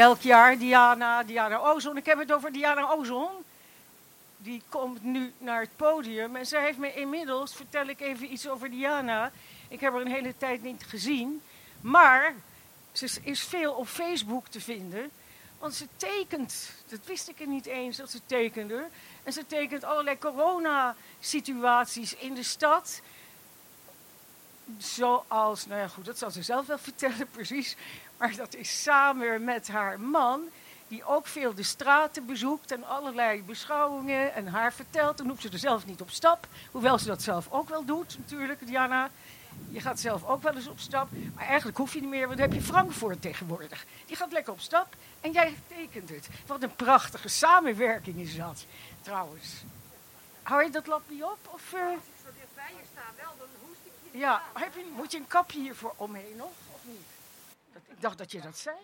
Welk jaar, Diana? Diana Ozon. Ik heb het over Diana Ozon. Die komt nu naar het podium. En zij heeft me inmiddels, vertel ik even iets over Diana. Ik heb haar een hele tijd niet gezien. Maar ze is veel op Facebook te vinden. Want ze tekent, dat wist ik er niet eens dat ze tekende. En ze tekent allerlei coronasituaties in de stad. Zoals, nou ja goed, dat zal ze zelf wel vertellen precies. Maar dat is samen met haar man, die ook veel de straten bezoekt en allerlei beschouwingen en haar vertelt. Dan hoeft ze er zelf niet op stap, hoewel ze dat zelf ook wel doet natuurlijk, Diana. Je gaat zelf ook wel eens op stap, maar eigenlijk hoef je niet meer, want dan heb je Frankfurt tegenwoordig. Die gaat lekker op stap en jij tekent het. Wat een prachtige samenwerking is dat, trouwens. Hou je dat lapje op? Of, eh? Als ik zo dichtbij je sta wel, dan Ja, heb je, moet je een kapje hiervoor omheen nog, of niet? Dat, ik dacht dat je dat zei.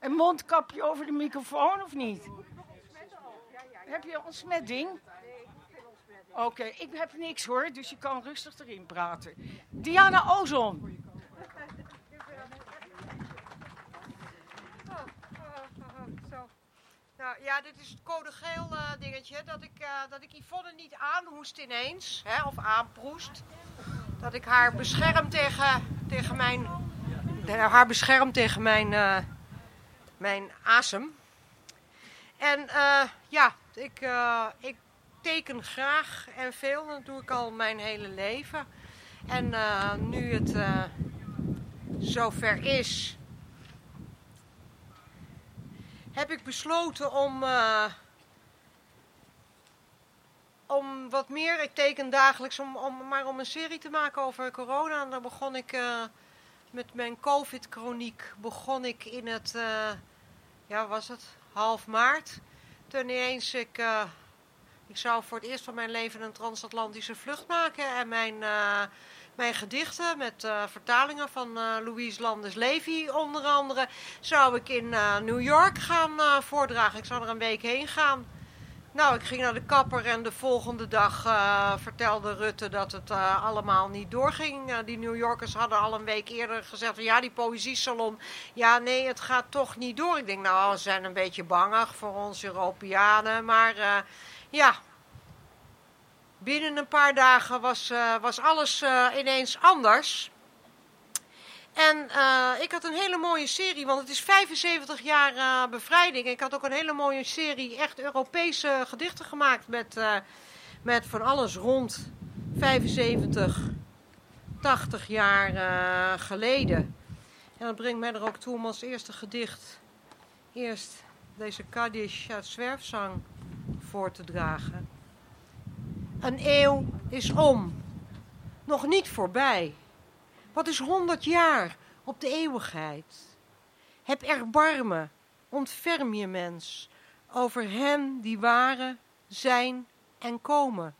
Een mondkapje over de microfoon, of niet? Heb je ontsmetting? Oké, ik heb niks hoor, dus je kan rustig erin praten. Diana Ozon. Zo. ja, dit is het code geel eh, dingetje. Dat ik, eh, dat ik Yvonne niet aanhoest ineens. Hè, of aanproest. Dat ik haar bescherm tegen, tegen mijn... de- haar bescherm tegen mijn... eh, mijn asem. En eh, ja, ik, eh, ik teken graag en veel. Dat doe ik al mijn hele leven. En eh, nu het eh, zover is, heb ik besloten om, eh, om wat meer, ik teken dagelijks, om, om, maar om een serie te maken over corona. En daar begon ik eh, met mijn COVID-chroniek, begon ik in het, eh, ja was het, half maart. Toen ineens ik, eh, ik zou voor het eerst van mijn leven een transatlantische vlucht maken. En mijn, mijn gedichten met vertalingen van Louise Landers Levy onder andere, zou ik in New York gaan voordragen. Ik zou er een week heen gaan. Nou, ik ging naar de kapper en de volgende dag eh, vertelde Rutte dat het eh, allemaal niet doorging. Eh, die New Yorkers hadden al een week eerder gezegd van ja, die poëziesalon, ja nee, het gaat toch niet door. Ik denk nou, ze zijn een beetje bangig voor ons Europeanen, maar ja, binnen een paar dagen was, was alles ineens anders. En eh, ik had een hele mooie serie, want het is 75 jaar eh, bevrijding. Ik had ook een hele mooie serie echt Europese gedichten gemaakt met, eh, met van alles rond 75, 80 jaar geleden. En dat brengt mij er ook toe om als eerste gedicht eerst deze Kaddish uit Zwerfzang voor te dragen. Een eeuw is om, nog niet voorbij. Wat is honderd jaar op de eeuwigheid? Heb erbarmen, ontferm je mens, over hen die waren, zijn en komen.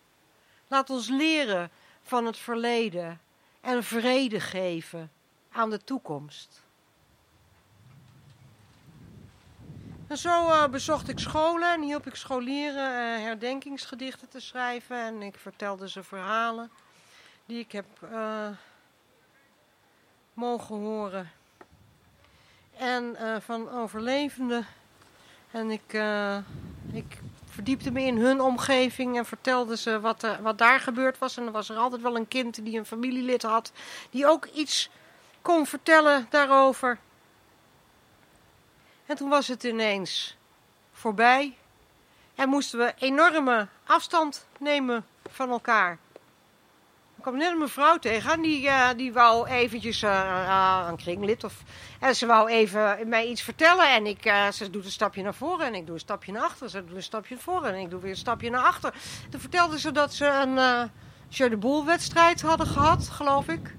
Laat ons leren van het verleden en vrede geven aan de toekomst. En zo eh, bezocht ik scholen en hielp ik scholieren eh, herdenkingsgedichten te schrijven. En ik vertelde ze verhalen die ik heb eh, mogen horen. En eh, van overlevenden. En ik, eh, ik verdiepte me in hun omgeving en vertelde ze wat, wat daar gebeurd was. En er was er altijd wel een kind die een familielid had, die ook iets kon vertellen daarover. En toen was het ineens voorbij. En moesten we enorme afstand nemen van elkaar. Kwam net een mevrouw tegen en die, eh, die wou eventjes eh, eh, een kringlid of... En ze wou even mij iets vertellen en ik, ze doet een stapje naar voren en ik doe een stapje naar achter. Ze doet een stapje naar voren en ik doe weer een stapje naar achter. Toen vertelde ze dat ze een de Boel wedstrijd hadden gehad, geloof ik.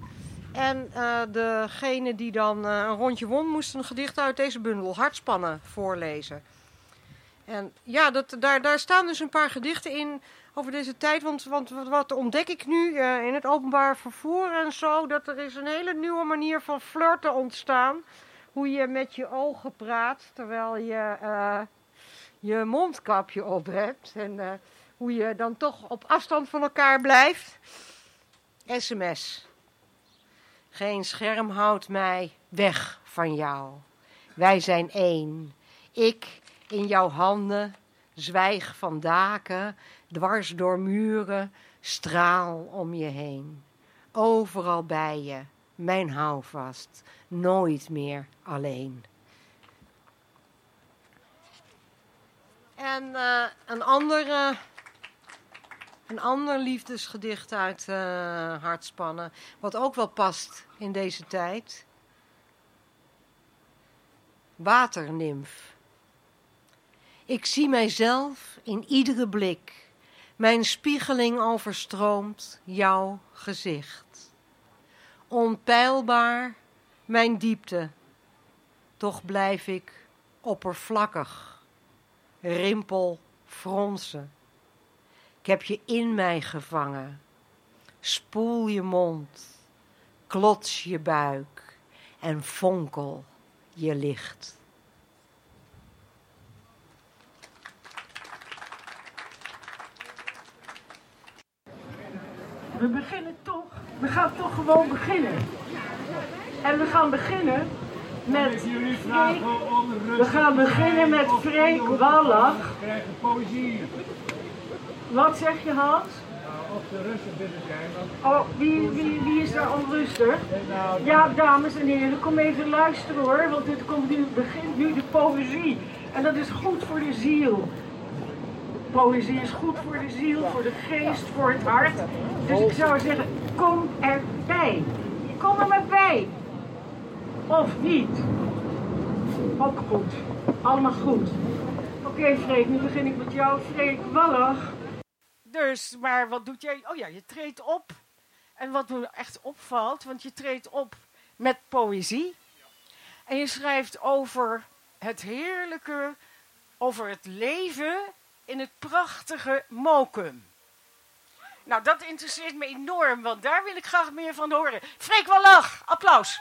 En degene die dan een rondje won, moest een gedicht uit deze bundel, Hartspannen, voorlezen. En ja, dat, daar, daar staan dus een paar gedichten in over deze tijd. Want, want wat, ontdek ik nu eh, in het openbaar vervoer en zo? Dat er is een hele nieuwe manier van flirten ontstaan. Hoe je met je ogen praat terwijl je eh, je mondkapje op hebt. En eh, hoe je dan toch op afstand van elkaar blijft. SMS. Geen scherm houdt mij weg van jou. Wij zijn één. Ik in jouw handen, zwijg van daken, dwars door muren, straal om je heen. Overal bij je, mijn houvast, nooit meer alleen. En eh, een andere. Een ander liefdesgedicht uit eh Hartspannen, wat ook wel past in deze tijd. Waternimf. Ik zie mijzelf in iedere blik. Mijn spiegeling overstroomt jouw gezicht. Onpeilbaar mijn diepte, toch blijf ik oppervlakkig. Rimpel fronsen. Ik heb je in mij gevangen. Spoel je mond, klots je buik en fonkel je licht. We beginnen toch, we gaan toch gewoon beginnen. En we gaan beginnen met Freek. We gaan beginnen met Freek Wallach. krijgen poëzie. Wat zeg je Hans? Nou, of de rustig willen zijn. Oh, wie, wie, wie is daar onrustig? nou, Ja, dames en heren, kom even luisteren hoor, want dit komt nu, begint nu de poëzie. En dat is goed voor de ziel. Poëzie is goed voor de ziel, voor de geest, voor het hart. Dus ik zou zeggen, kom erbij. Kom er maar bij. Of niet. Ook goed. Allemaal goed. Oké Freek, nu begin ik met jou. Freek Wallach. Dus, maar wat doet jij? Oh ja, je treedt op. En wat me echt opvalt, want je treedt op met poëzie. En je schrijft over het heerlijke, over het leven in het prachtige Mokum. Nou, dat interesseert me enorm, want daar wil ik graag meer van horen. Freek Wallach, applaus.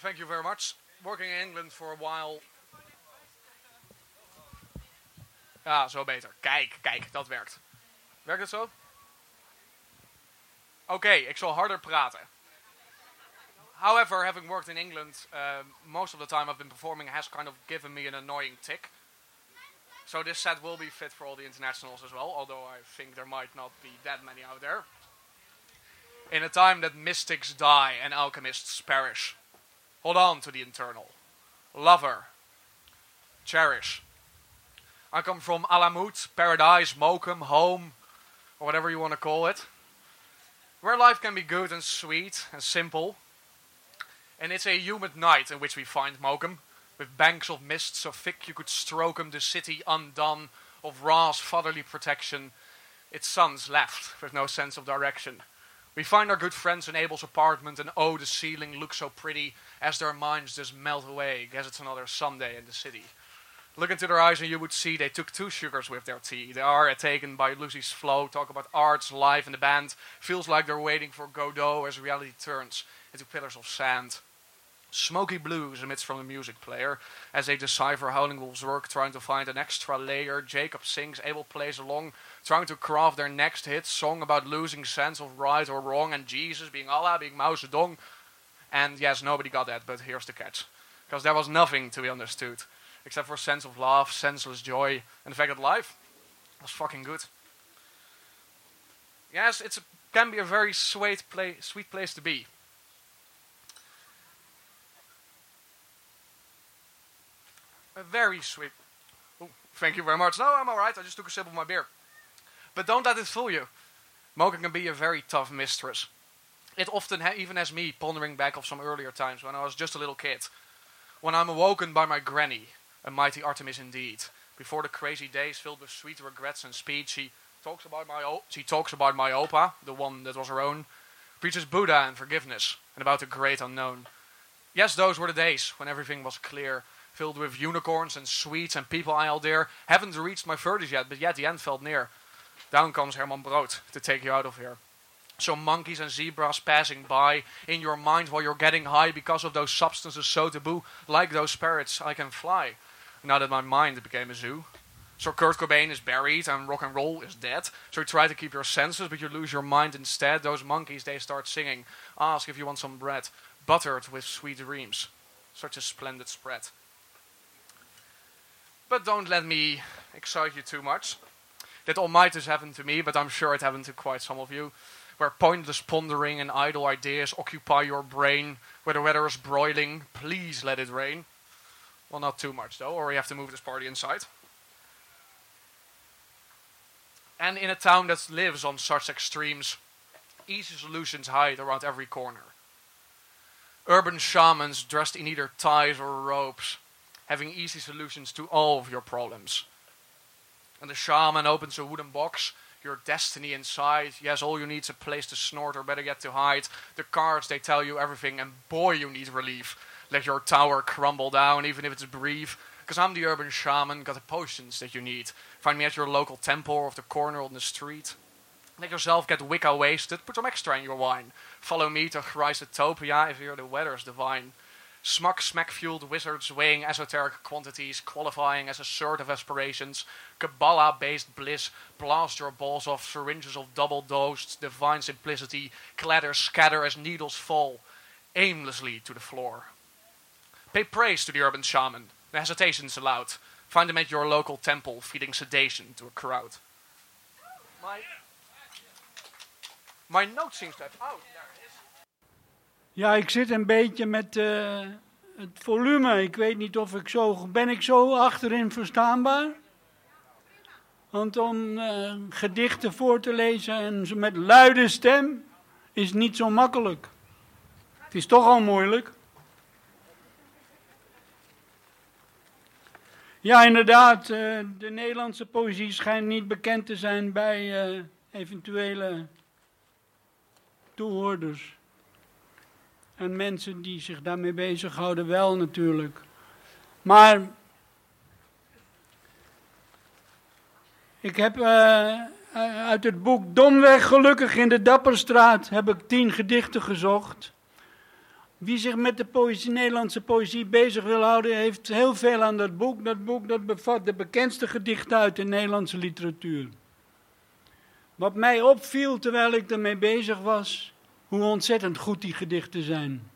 Thank you very much. Working in England for a while. Ja, zo beter. Kijk, kijk, dat werkt. Werkt het zo? Oké, ik zal harder praten. However, having worked in England, uh, most of the time I've been performing has kind of given me an annoying tick. So this set will be fit for all the internationals as well, although I think there might not be that many out there. In a time that mystics die and alchemists perish, hold on to the internal. Lover. Cherish. I come from Alamut, paradise, Mokum, home, or whatever you want to call it. Where life can be good and sweet and simple. And it's a humid night in which we find Mokum, with banks of mist so thick you could stroke 'em, the city undone, of Ra's fatherly protection, its sons left with no sense of direction. We find our good friends in Abel's apartment, and oh, the ceiling looks so pretty as their minds just melt away. Guess it's another Sunday in the city. Look into their eyes, and you would see they took two sugars with their tea. They are uh, taken by Lucy's flow, talk about arts, life, and the band. Feels like they're waiting for Godot as reality turns into pillars of sand. Smoky blues emits from the music player as they decipher Howling Wolf's work, trying to find an extra layer. Jacob sings, Abel plays along, trying to craft their next hit song about losing sense of right or wrong, and Jesus being Allah, being Mao Zedong. And yes, nobody got that, but here's the catch. Because there was nothing to be understood, except for sense of love, senseless joy, and the fact that life was fucking good. Yes, it can be a very sweet, play, sweet place to be. Very sweet. Oh, thank you very much. No, I'm alright. I just took a sip of my beer. But don't let it fool you. Mocha can be a very tough mistress. It often ha- even has me pondering back of some earlier times when I was just a little kid. When I'm awoken by my granny, a mighty Artemis indeed. Before the crazy days filled with sweet regrets and speed, she talks about my o- she talks about my opa, the one that was her own, preaches Buddha and forgiveness, and about the great unknown. Yes, those were the days when everything was clear, filled with unicorns and sweets and people I there. Haven't reached my furthest yet, but yet the end felt near. Down comes Herman Brood to take you out of here. So monkeys and zebras passing by in your mind while you're getting high because of those substances so taboo, like those parrots, I can fly. Now that my mind became a zoo. So Kurt Cobain is buried and rock and roll is dead. So you try to keep your senses, but you lose your mind instead. Those monkeys, they start singing. Ask if you want some bread, buttered with sweet dreams. Such a splendid spread. But don't let me excite you too much. That all might has happened to me, but I'm sure it happened to quite some of you. Where pointless pondering and idle ideas occupy your brain, where the weather is broiling, please let it rain. Well, not too much though, or we have to move this party inside. And in a town that lives on such extremes, easy solutions hide around every corner. Urban shamans dressed in either ties or robes, having easy solutions to all of your problems. And the shaman opens a wooden box, your destiny inside. Yes, all you need is a place to snort or better yet to hide. The cards, they tell you everything, and boy, you need relief. Let your tower crumble down, even if it's brief. Because I'm the urban shaman, got the potions that you need. Find me at your local temple or the corner on the street. Let yourself get Wicca wasted, put some extra in your wine. Follow me to Chrysotopia if here the weather's divine. Smuck smack fueled wizards weighing esoteric quantities, qualifying as assertive aspirations, Kabbalah based bliss, blast your balls off syringes of double dosed divine simplicity, clatter, scatter as needles fall aimlessly to the floor. Pay praise to the urban shaman, no hesitations allowed. Find him at your local temple, feeding sedation to a crowd. My, my note seems to have. Oh, it is. Ja, ik zit een beetje met eh, het volume. Ik weet niet of ik zo. Ben ik zo achterin verstaanbaar? Want om eh, gedichten voor te lezen en met luide stem is niet zo makkelijk. Het is toch al moeilijk. Ja, inderdaad. eh, de Nederlandse poëzie schijnt niet bekend te zijn bij eventuele toehoorders. En mensen die zich daarmee bezighouden wel natuurlijk. Maar ik heb eh, uit het boek Domweg gelukkig in de Dapperstraat heb ik tien gedichten gezocht. Wie zich met de poëzie, Nederlandse poëzie bezig wil houden, heeft heel veel aan dat boek. Dat boek dat bevat de bekendste gedichten uit de Nederlandse literatuur. Wat mij opviel terwijl ik ermee bezig was, hoe ontzettend goed die gedichten zijn.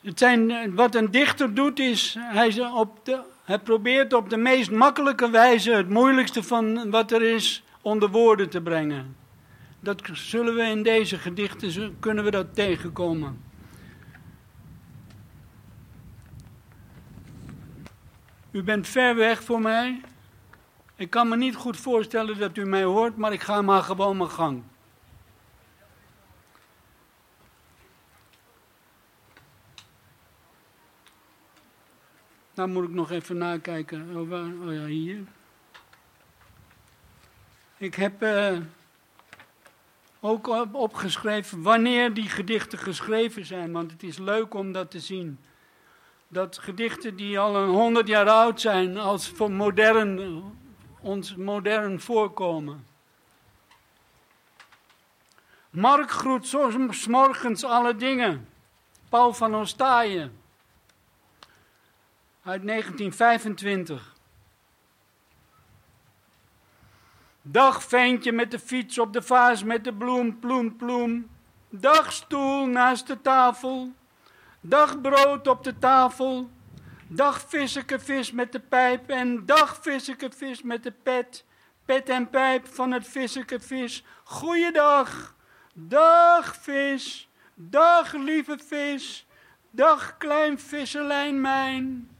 Het zijn, wat een dichter doet is, hij, op de, hij probeert op de meest makkelijke wijze het moeilijkste van wat er is onder woorden te brengen. Dat zullen we in deze gedichten, kunnen we dat tegenkomen. U bent ver weg voor mij. Ik kan me niet goed voorstellen dat u mij hoort, maar ik ga maar gewoon mijn gang. Nou moet ik nog even nakijken. Oh, oh ja, hier. Ik heb uh, ook op, opgeschreven wanneer die gedichten geschreven zijn, want het is leuk om dat te zien dat gedichten die al een honderd jaar oud zijn, als voor modern, ons modern voorkomen. Mark groet s morgens alle dingen. Paul van Ostaaien. Uit 1925. Dag ventje met de fiets op de vaas met de bloem, ploem, ploem. Dag stoel naast de tafel. Dag brood op de tafel. Dag vis met de pijp. En dag vis met de pet. Pet en pijp van het vis. Goeiedag. Dag vis. Dag lieve vis. Dag klein visselijn mijn.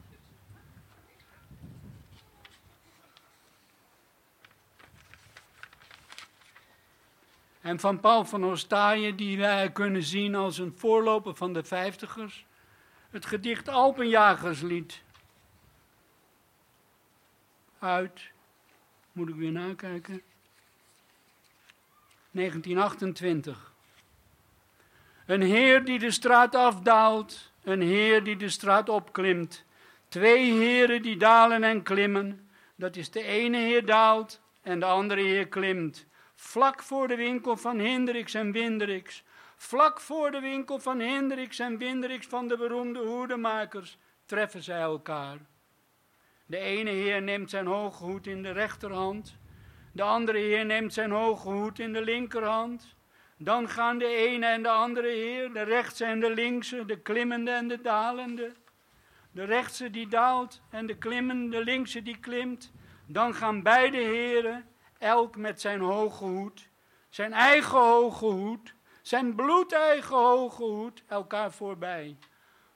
En van Paul van Ostaaien, die wij kunnen zien als een voorloper van de vijftigers, het gedicht Alpenjagerslied. Uit, moet ik weer nakijken, 1928. Een heer die de straat afdaalt, een heer die de straat opklimt. Twee heren die dalen en klimmen, dat is de ene heer daalt en de andere heer klimt vlak voor de winkel van Hendricks en Windricks, vlak voor de winkel van Hendricks en Windricks van de beroemde hoedemakers, treffen zij elkaar. De ene heer neemt zijn hoge hoed in de rechterhand, de andere heer neemt zijn hoge hoed in de linkerhand. Dan gaan de ene en de andere heer, de rechtse en de linkse, de klimmende en de dalende. De rechtse die daalt en de klimmende, de linkse die klimt. Dan gaan beide heren, elk met zijn hoge hoed, zijn eigen hoge hoed, zijn bloedeigen hoge hoed, elkaar voorbij.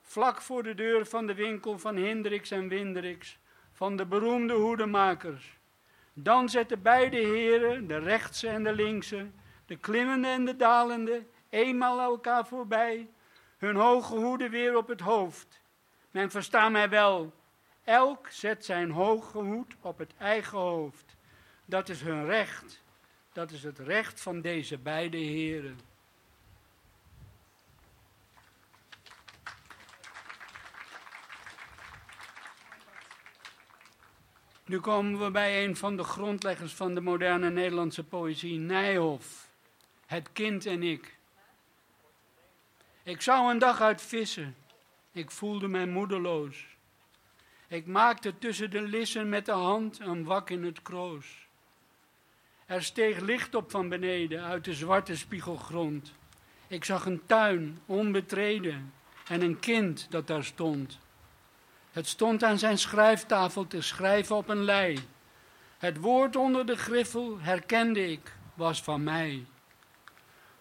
Vlak voor de deur van de winkel van Hendricks en Windricks, van de beroemde hoedemakers. Dan zetten beide heren, de rechtse en de linkse, de klimmende en de dalende, eenmaal elkaar voorbij, hun hoge hoeden weer op het hoofd. Men verstaat mij wel, elk zet zijn hoge hoed op het eigen hoofd. Dat is hun recht. Dat is het recht van deze beide heren. Nu komen we bij een van de grondleggers van de moderne Nederlandse poëzie, Nijhoff. Het kind en ik. Ik zou een dag uit vissen. Ik voelde mij moedeloos. Ik maakte tussen de lissen met de hand een wak in het kroos. Er steeg licht op van beneden uit de zwarte spiegelgrond. Ik zag een tuin, onbetreden, en een kind dat daar stond. Het stond aan zijn schrijftafel te schrijven op een lei. Het woord onder de griffel herkende ik, was van mij.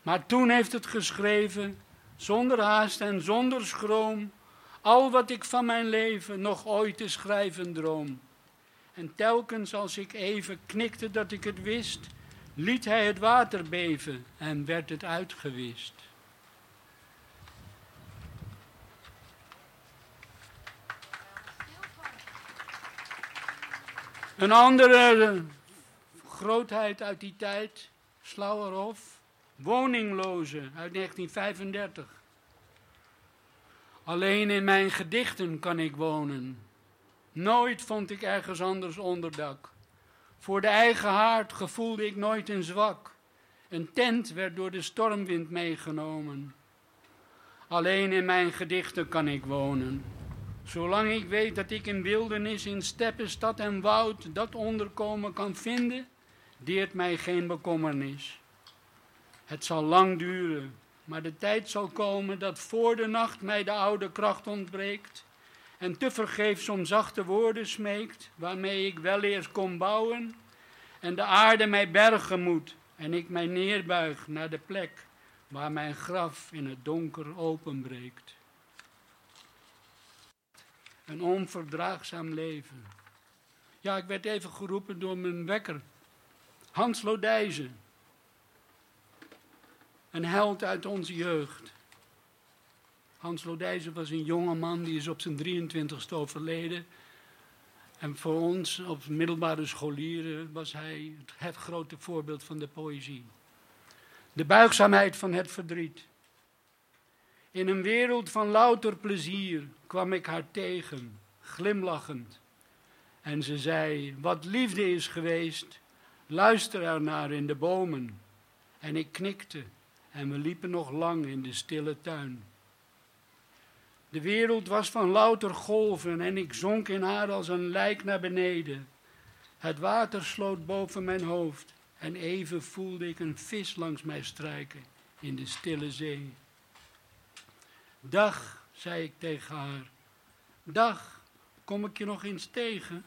Maar toen heeft het geschreven, zonder haast en zonder schroom, al wat ik van mijn leven nog ooit te schrijven droom. En telkens als ik even knikte dat ik het wist, liet hij het water beven en werd het uitgewist. Een andere grootheid uit die tijd, Slauerhof, woningloze uit 1935. Alleen in mijn gedichten kan ik wonen. Nooit vond ik ergens anders onderdak. Voor de eigen haard gevoelde ik nooit een zwak. Een tent werd door de stormwind meegenomen. Alleen in mijn gedichten kan ik wonen. Zolang ik weet dat ik in wildernis, in steppen, stad en woud dat onderkomen kan vinden, deert mij geen bekommernis. Het zal lang duren, maar de tijd zal komen dat voor de nacht mij de oude kracht ontbreekt en tevergeefs om zachte woorden smeekt, waarmee ik wel eerst kon bouwen en de aarde mij bergen moet en ik mij neerbuig naar de plek waar mijn graf in het donker openbreekt. Een onverdraagzaam leven. Ja, ik werd even geroepen door mijn wekker. Hans Lodijzen. Een held uit onze jeugd. Hans Lodijzen was een jonge man die is op zijn 23ste overleden. En voor ons, op middelbare scholieren, was hij het grote voorbeeld van de poëzie. De buigzaamheid van het verdriet. In een wereld van louter plezier kwam ik haar tegen, glimlachend. En ze zei, wat liefde is geweest, luister ernaar in de bomen. En ik knikte en we liepen nog lang in de stille tuin. De wereld was van louter golven en ik zonk in haar als een lijk naar beneden. Het water sloot boven mijn hoofd en even voelde ik een vis langs mij strijken in de stille zee. Dag, zei ik tegen haar. Dag, kom ik je nog eens tegen?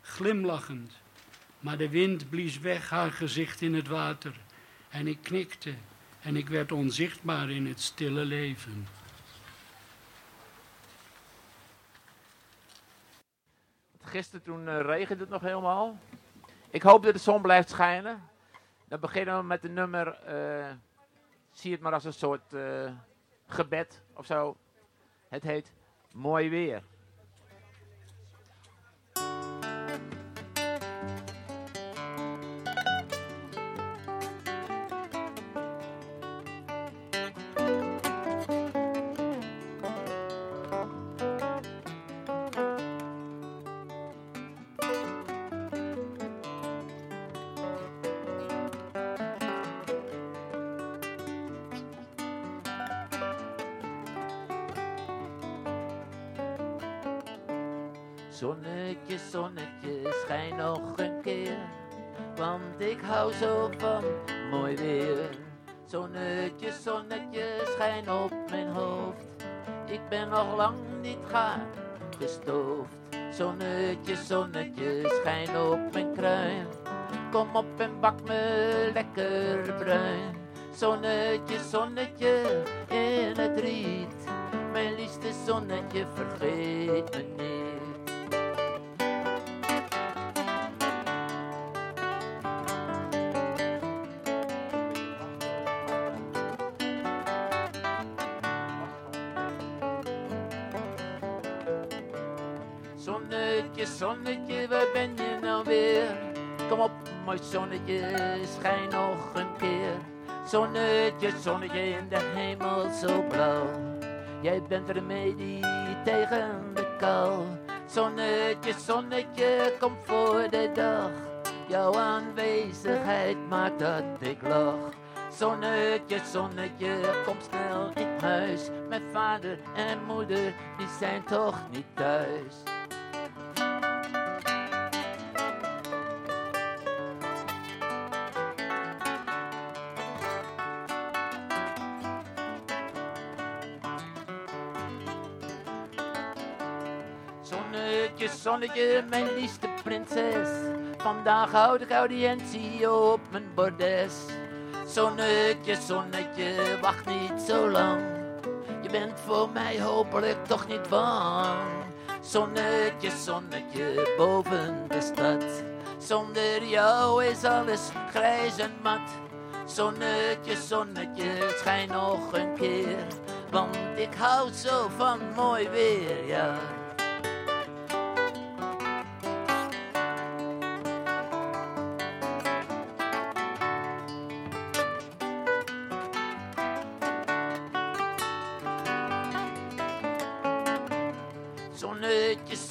Glimlachend. Maar de wind blies weg haar gezicht in het water. En ik knikte en ik werd onzichtbaar in het stille leven. Gisteren toen uh, regende het nog helemaal. Ik hoop dat de zon blijft schijnen. Dan beginnen we met de nummer. Uh, zie het maar als een soort uh, gebed of zo. Het heet Mooi Weer. Zo van mooi weer. Zonnetje, zonnetje, schijn op mijn hoofd. Ik ben nog lang niet gaar gestoofd. Zonnetje, zonnetje, schijn op mijn kruin. Kom op en bak me lekker bruin. Zonnetje, zonnetje, in het riet. Mijn liefste zonnetje, vergeet me niet. Mooi zonnetje, schijn nog een keer. Zonnetje, zonnetje in de hemel zo blauw. Jij bent remedie tegen de kou. Zonnetje, zonnetje, kom voor de dag. Jouw aanwezigheid maakt dat ik lach. Zonnetje, zonnetje, kom snel in huis. Mijn vader en moeder, die zijn toch niet thuis. Zonnetje, mijn liefste prinses. Vandaag houd ik audiëntie op mijn bordes. Zonnetje, zonnetje, wacht niet zo lang. Je bent voor mij hopelijk toch niet bang. Zonnetje, zonnetje, boven de stad. Zonder jou is alles grijs en mat. Zonnetje, zonnetje, schijn nog een keer. Want ik hou zo van mooi weer, ja.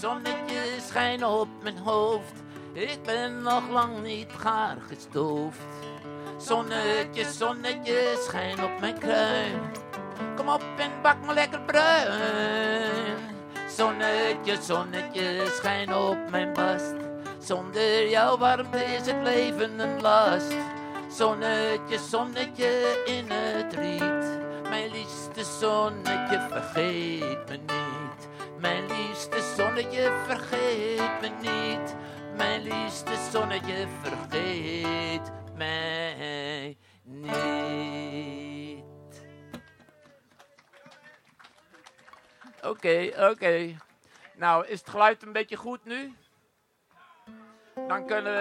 Zonnetje, schijn op mijn hoofd. Ik ben nog lang niet gaar gestoofd. Zonnetje, zonnetje, schijn op mijn kruin. Kom op en bak me lekker bruin. Zonnetje, zonnetje, schijn op mijn bast. Zonder jouw warmte is het leven een last. Zonnetje, zonnetje in het riet. Mijn liefste zonnetje, vergeet me niet. Mijn liefste zonnetje, vergeet me niet. Mijn liefste zonnetje, vergeet mij niet. Oké, oké. Nou, is het geluid een beetje goed nu? Dan kunnen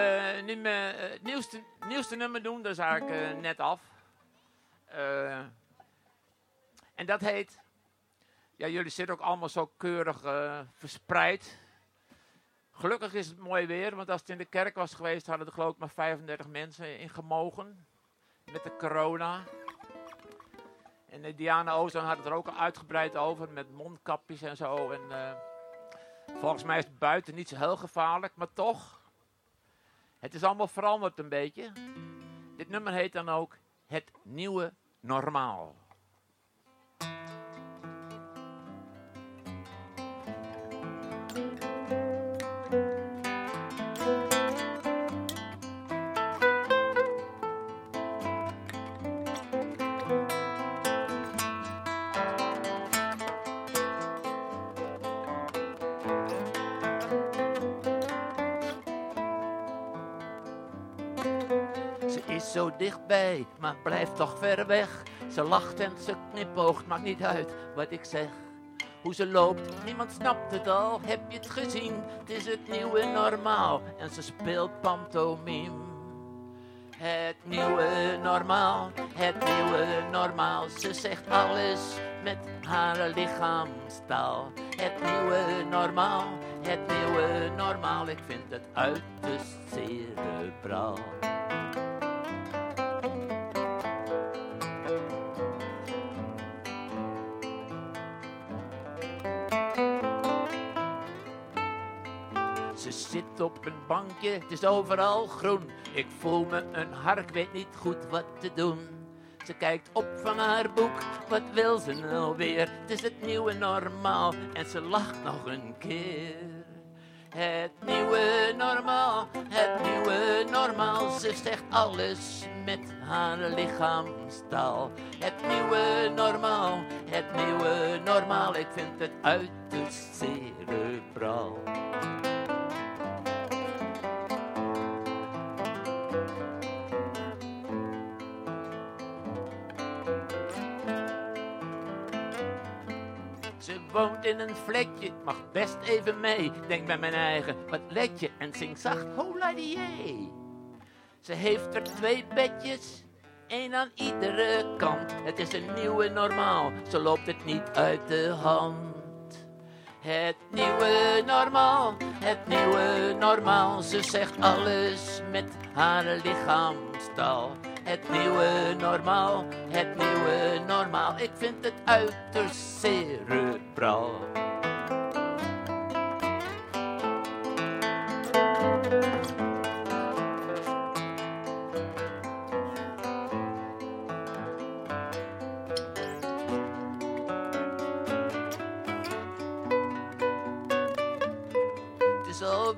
we me- eh, het nieuwste, nieuwste nummer doen. Dat is eigenlijk net af. Eh, en dat heet... Ja, jullie zitten ook allemaal zo keurig eh, verspreid. Gelukkig is het mooi weer, want als het in de kerk was geweest, hadden er geloof ik maar 35 mensen in gemogen. Met de corona. En eh, Diana Ozan had het er ook al uitgebreid over, met mondkapjes en zo. En eh, volgens mij is het buiten niet zo heel gevaarlijk, maar toch. Het is allemaal veranderd een beetje. Dit nummer heet dan ook Het Nieuwe Normaal. Dichtbij, maar blijft toch ver weg. Ze lacht en ze knipoogt, maakt niet uit wat ik zeg. Hoe ze loopt, niemand snapt het al. Heb je het gezien? Het is het nieuwe normaal. En ze speelt pantomime. Het nieuwe normaal, het nieuwe normaal. Ze zegt alles met haar lichaamstaal. Het nieuwe normaal, het nieuwe normaal. Ik vind het uiterst cerebraal. Zit op een bankje, het is overal groen. Ik voel me een hark, weet niet goed wat te doen. Ze kijkt op van haar boek, wat wil ze nou weer? Het is het nieuwe normaal en ze lacht nog een keer. Het nieuwe normaal, het nieuwe normaal. Ze zegt alles met haar lichaamstaal. Het nieuwe normaal, het nieuwe normaal. Ik vind het uiterst cerebraal. Woont in een vlekje, mag best even mee. Denk bij mijn eigen, wat let je en zing zacht, hola die Ze heeft er twee bedjes, één aan iedere kant. Het is een nieuwe normaal, zo loopt het niet uit de hand. Het nieuwe normaal, het nieuwe normaal. Ze zegt alles met haar lichaamstaal. Het nieuwe normaal, het nieuwe normaal. Ik vind het uiterst cerebraal. thank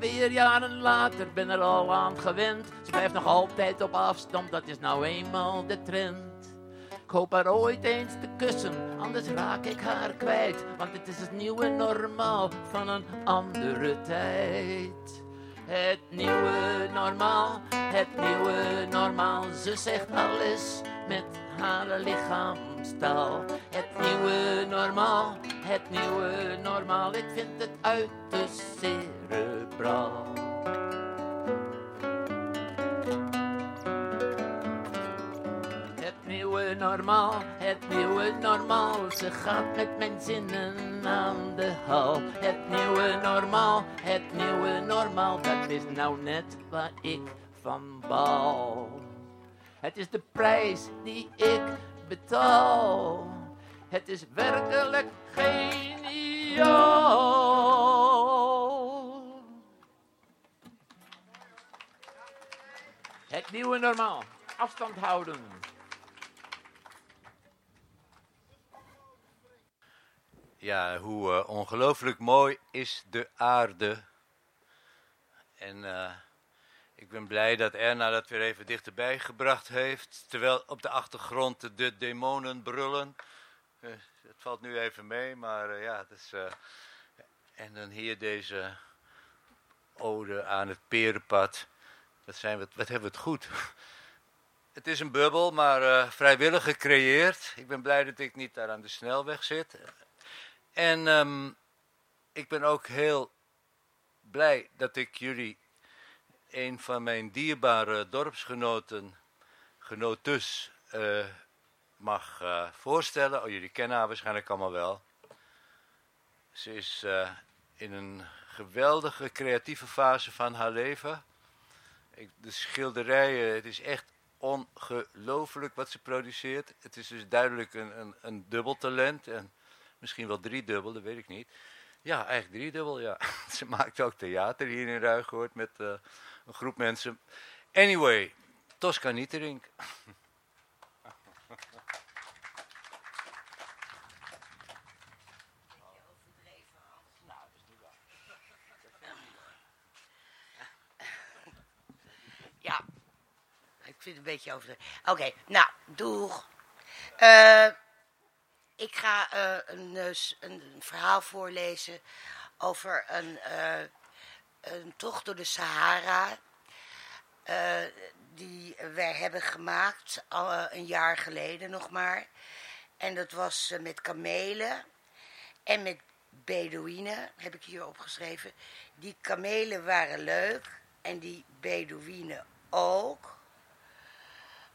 alweer jaren later, ben er al aan gewend. Ze blijft nog altijd op afstand, dat is nou eenmaal de trend. Ik hoop haar ooit eens te kussen, anders raak ik haar kwijt. Want het is het nieuwe normaal van een andere tijd. Het nieuwe normaal, het nieuwe normaal. Ze zegt alles met haar Het nieuwe normaal, het nieuwe normaal. Ik vind het uiterst cerebraal. Het nieuwe normaal, het nieuwe normaal. Ze gaat met mijn zinnen aan de hal. Het nieuwe normaal, het nieuwe normaal. Dat is nou net waar ik van bouw. Het is de prijs die ik betaal. Het is werkelijk geniaal. Het nieuwe normaal. Afstand houden. Ja, hoe eh, ongelooflijk mooi is de aarde. En eh, ik ben blij dat Erna dat weer even dichterbij gebracht heeft. Terwijl op de achtergrond de, de demonen brullen. Eh, het valt nu even mee, maar eh, ja, het is. eh, en dan hier deze ode aan het perenpad. Dat zijn we, wat hebben we het goed. Het is een bubbel, maar vrijwillig gecreëerd. Ik ben blij dat ik niet daar aan de snelweg zit. En ehm, ik ben ook heel blij dat ik jullie, een van mijn dierbare dorpsgenoten, genotus, eh, mag eh, voorstellen. Oh, jullie kennen haar waarschijnlijk allemaal wel. Ze is eh, in een geweldige creatieve fase van haar leven. Ik, de schilderijen, het is echt ongelooflijk wat ze produceert. Het is dus duidelijk een, een, een dubbel talent. En misschien wel driedubbel, dat weet ik niet. Ja, eigenlijk driedubbel, ja. Ze maakt ook theater hier in Ruigoord met een groep mensen. Anyway, Tosca Nieterink. Ja, ik vind het een beetje over. Oké, nou, doeg. Eh, ik ga eh, een, een verhaal voorlezen over een, eh, een tocht door de Sahara. eh, die wij hebben gemaakt al eh, een jaar geleden nog maar. En dat was eh, met kamelen en met Bedouinen, heb ik hier opgeschreven. Die kamelen waren leuk en die Bedouinen ook.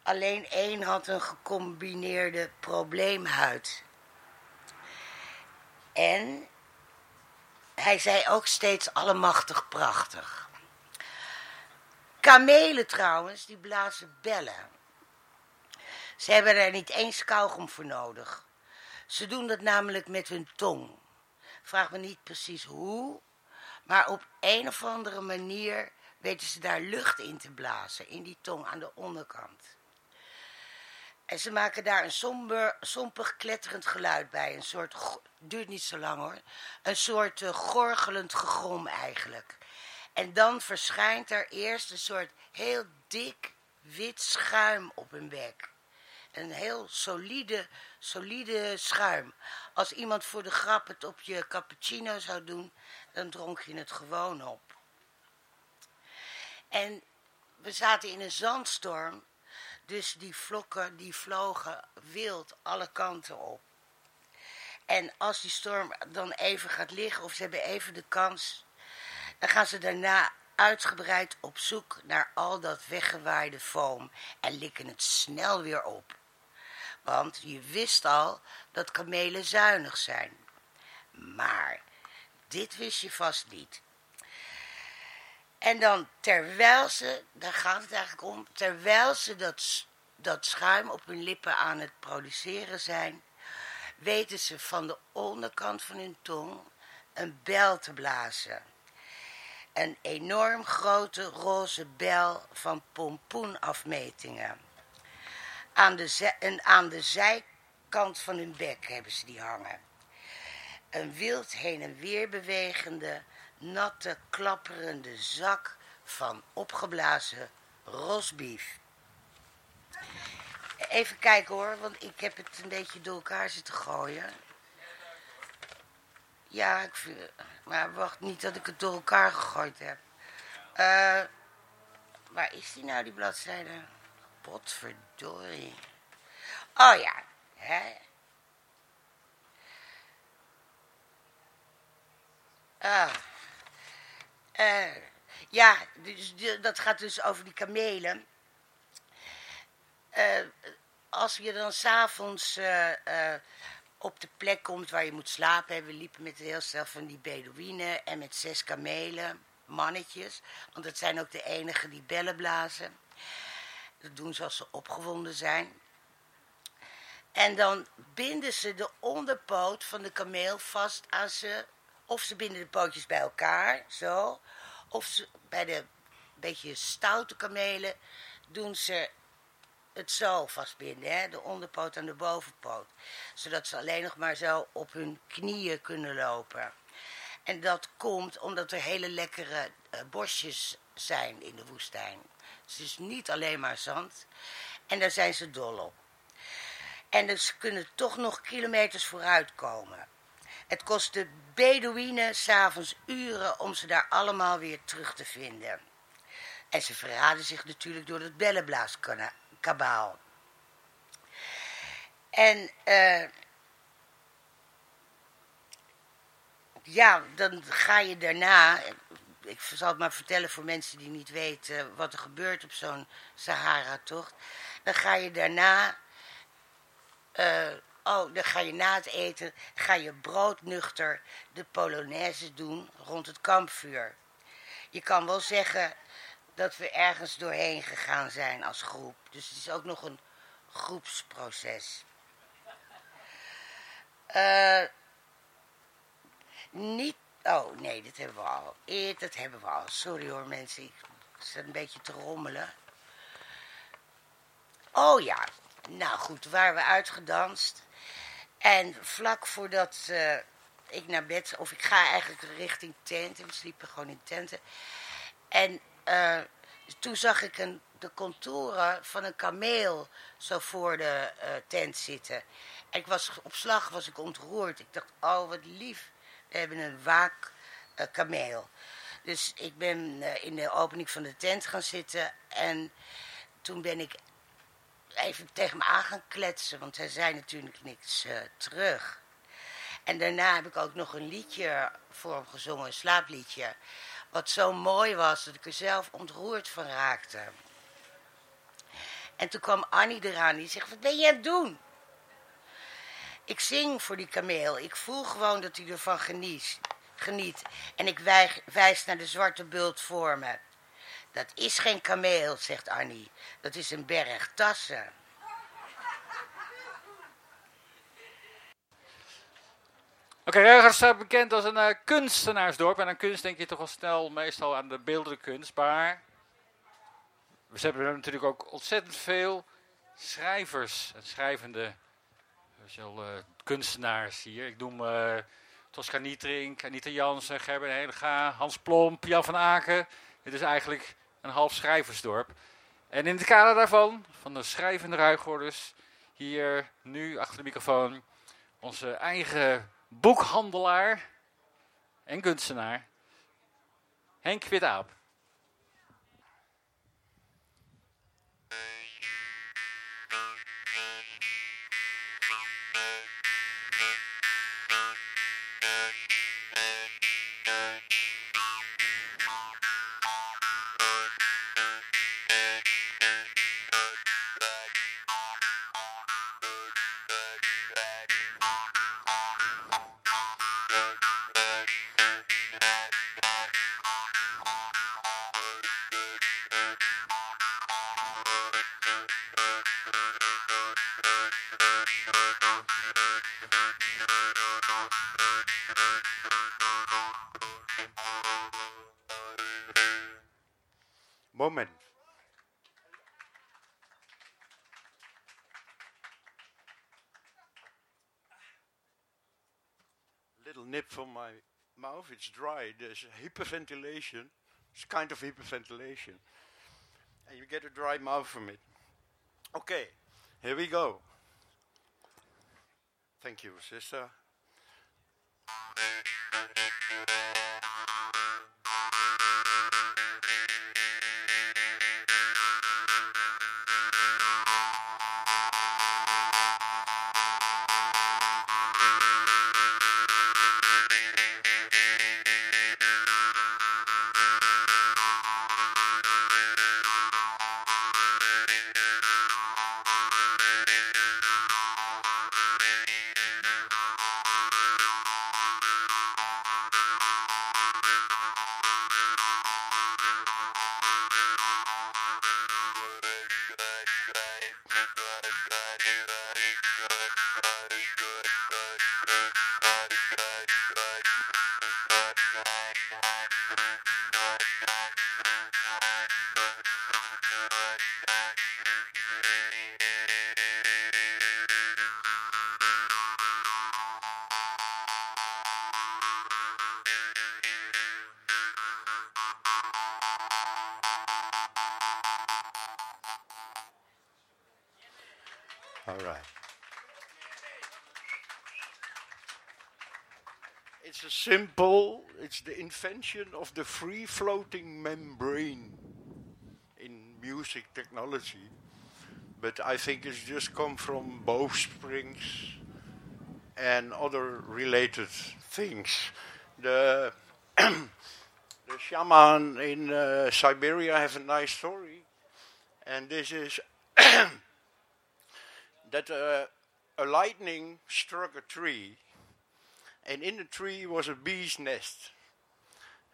Alleen één had een gecombineerde probleemhuid. En hij zei ook steeds allemachtig prachtig. Kamelen trouwens, die blazen bellen. Ze hebben er niet eens kauwgom voor nodig. Ze doen dat namelijk met hun tong. Vraag me niet precies hoe, maar op een of andere manier weten ze daar lucht in te blazen, in die tong aan de onderkant. En ze maken daar een somber, sompig kletterend geluid bij. Een soort, duurt niet zo lang hoor, een soort eh, gorgelend gegrom eigenlijk. En dan verschijnt er eerst een soort heel dik wit schuim op hun bek. Een heel solide, solide schuim. Als iemand voor de grap het op je cappuccino zou doen, dan dronk je het gewoon op. En we zaten in een zandstorm, dus die vlokken die vlogen wild alle kanten op. En als die storm dan even gaat liggen, of ze hebben even de kans, dan gaan ze daarna uitgebreid op zoek naar al dat weggewaaide foam en likken het snel weer op. Want je wist al dat kamelen zuinig zijn. Maar dit wist je vast niet. En dan terwijl ze, daar gaat het eigenlijk om, terwijl ze dat, dat schuim op hun lippen aan het produceren zijn, weten ze van de onderkant van hun tong een bel te blazen. een enorm grote roze bel van pompoenafmetingen. Aan de, en aan de zijkant van hun bek hebben ze die hangen. Een wild heen en weer bewegende, natte, klapperende zak van opgeblazen rosbief. Even kijken hoor, want ik heb het een beetje door elkaar zitten gooien. Ja, ik vind, maar wacht niet dat ik het door elkaar gegooid heb. Uh, waar is die nou, die bladzijde? Potverdorie. Oh ja, hè. Ah. Uh, ja, dus, dat gaat dus over die kamelen. Uh, als je dan s'avonds uh, op de plek komt waar je moet slapen. We liepen met heel stel van die Bedouinen en met zes kamelen, mannetjes. Want dat zijn ook de enigen die bellen blazen. Dat doen ze als ze opgewonden zijn. En dan binden ze de onderpoot van de kameel vast aan ze. Of ze binden de pootjes bij elkaar, zo. Of ze bij de beetje stoute kamelen doen ze het zo vastbinden, hè? de onderpoot aan de bovenpoot. Zodat ze alleen nog maar zo op hun knieën kunnen lopen. En dat komt omdat er hele lekkere uh, bosjes zijn in de woestijn. Het is niet alleen maar zand. En daar zijn ze dol op. En dus ze kunnen toch nog kilometers vooruit komen. Het kost de Bedouinen s'avonds uren om ze daar allemaal weer terug te vinden. En ze verraden zich natuurlijk door het bellenblaaskanaal kabaal. En uh, ja, dan ga je daarna, ik zal het maar vertellen voor mensen die niet weten wat er gebeurt op zo'n Sahara-tocht. Dan ga je daarna, uh, oh, dan ga je na het eten, ga je broodnuchter de Polonaise doen rond het kampvuur. Je kan wel zeggen, dat we ergens doorheen gegaan zijn als groep. Dus het is ook nog een groepsproces. Uh, niet. Oh nee, dat hebben we al. Eh, dat hebben we al. Sorry hoor mensen, ik zit een beetje te rommelen. Oh ja, nou goed, waren we uitgedanst. En vlak voordat uh, ik naar bed, of ik ga eigenlijk richting tent, we sliepen gewoon in tenten. En uh, toen zag ik een, de contouren van een kameel zo voor de uh, tent zitten. En ik was op slag was ik ontroerd. Ik dacht, oh wat lief. We hebben een waak kameel. Dus ik ben in de opening van de tent gaan zitten. En toen ben ik even tegen me aan gaan kletsen. Want hij zei natuurlijk niks terug. En daarna heb ik ook nog een liedje voor hem gezongen, een slaapliedje. Wat zo mooi was dat ik er zelf ontroerd van raakte. En toen kwam Annie eraan die zegt, wat ben je aan het doen? Ik zing voor die kameel. Ik voel gewoon dat hij ervan geniet. geniet. En ik wijs naar de zwarte bult voor me. Dat is geen kameel, zegt Annie. Dat is een berg tassen. Oké, okay, staat bekend als een uh, kunstenaarsdorp. En aan kunst denk je toch al snel meestal aan de beeldende kunst. Maar we hebben natuurlijk ook ontzettend veel schrijvers en schrijvende uh, kunstenaars hier. Ik noem Tosca Nietrink, Anita Jansen, Gerben Helga, Hans Plomp, Jan van Aken. Het is eigenlijk een half schrijversdorp. En in het kader daarvan, van de schrijvende ruigorders, hier nu achter de microfoon onze eigen boekhandelaar en kunstenaar Henk Witaap. It's dry. There's hyperventilation. It's kind of hyperventilation. And you get a dry mouth from it. Okay, here we go. Thank you, sister. Simple, it's the invention of the free floating membrane in music technology. But I think it's just come from bowstrings and other related things. The, the shaman in uh, Siberia have a nice story. And this is that uh, a lightning struck a tree, and in the tree was a bee's nest.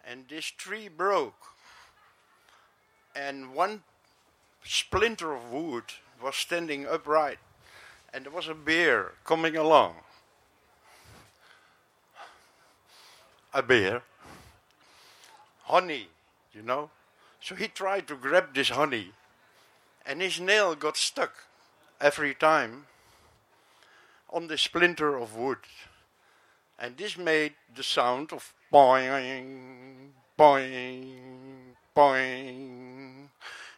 And this tree broke, and one splinter of wood was standing upright, and there was a bear coming along. A bear. Honey, you know. So he tried to grab this honey, and his nail got stuck every time on the splinter of wood. And this made the sound of boing, boing, boing.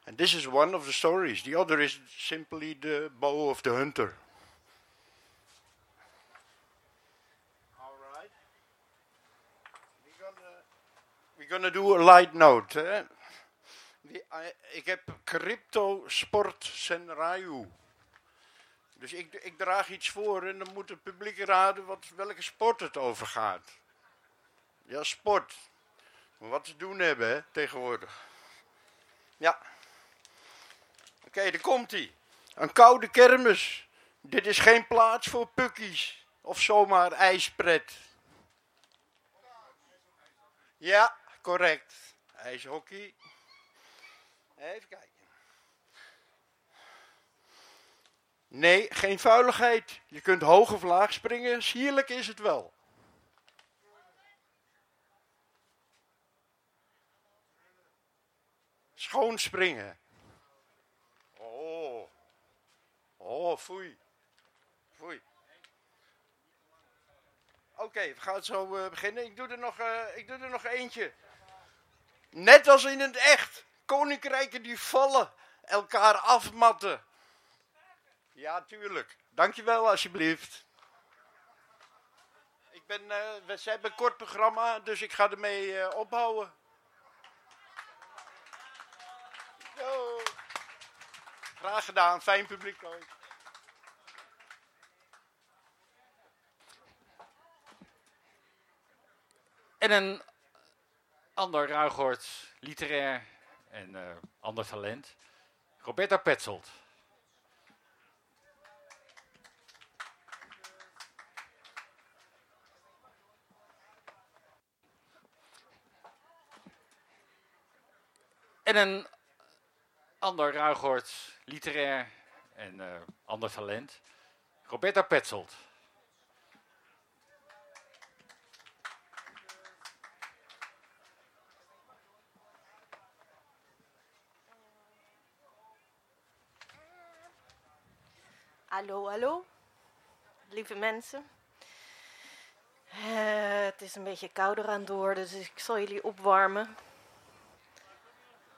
And this is one of the stories. The other is simply the bow of the hunter. All right. We're gonna, we're gonna do a light note. Eh? I, ik heb Crypto Sport Senrayu. Dus ik, ik draag iets voor en dan moet het publiek raden wat, welke sport het over gaat. Ja, sport. Wat te doen hebben, hè, tegenwoordig. Ja. Oké, daar komt hij. Een koude kermis. Dit is geen plaats voor pukkies. Of zomaar ijspret. Ja, correct. IJshockey. Even kijken. Nee, geen vuiligheid. Je kunt hoog of laag springen. Sierlijk is het wel. Schoon springen. Oh. Oh, foei. Foei. Oké, we gaan zo uh, beginnen. Ik doe, er nog, uh, ik doe er nog eentje. Net als in het echt. Koninkrijken die vallen. Elkaar afmatten. Ja, tuurlijk. Dankjewel, alsjeblieft. Ik ben, uh, we, hebben een kort programma, dus ik ga ermee uh, ophouden. Yo. Graag gedaan, fijn publiek ook. En een ander Ruigoort, literair en uh, ander talent. Roberta Petzold. En een ander Ruigoort, literair en uh, ander talent. Roberta Petzold. Hallo, hallo. Lieve mensen. Eh, het is een beetje kouder aan het worden, dus ik zal jullie opwarmen.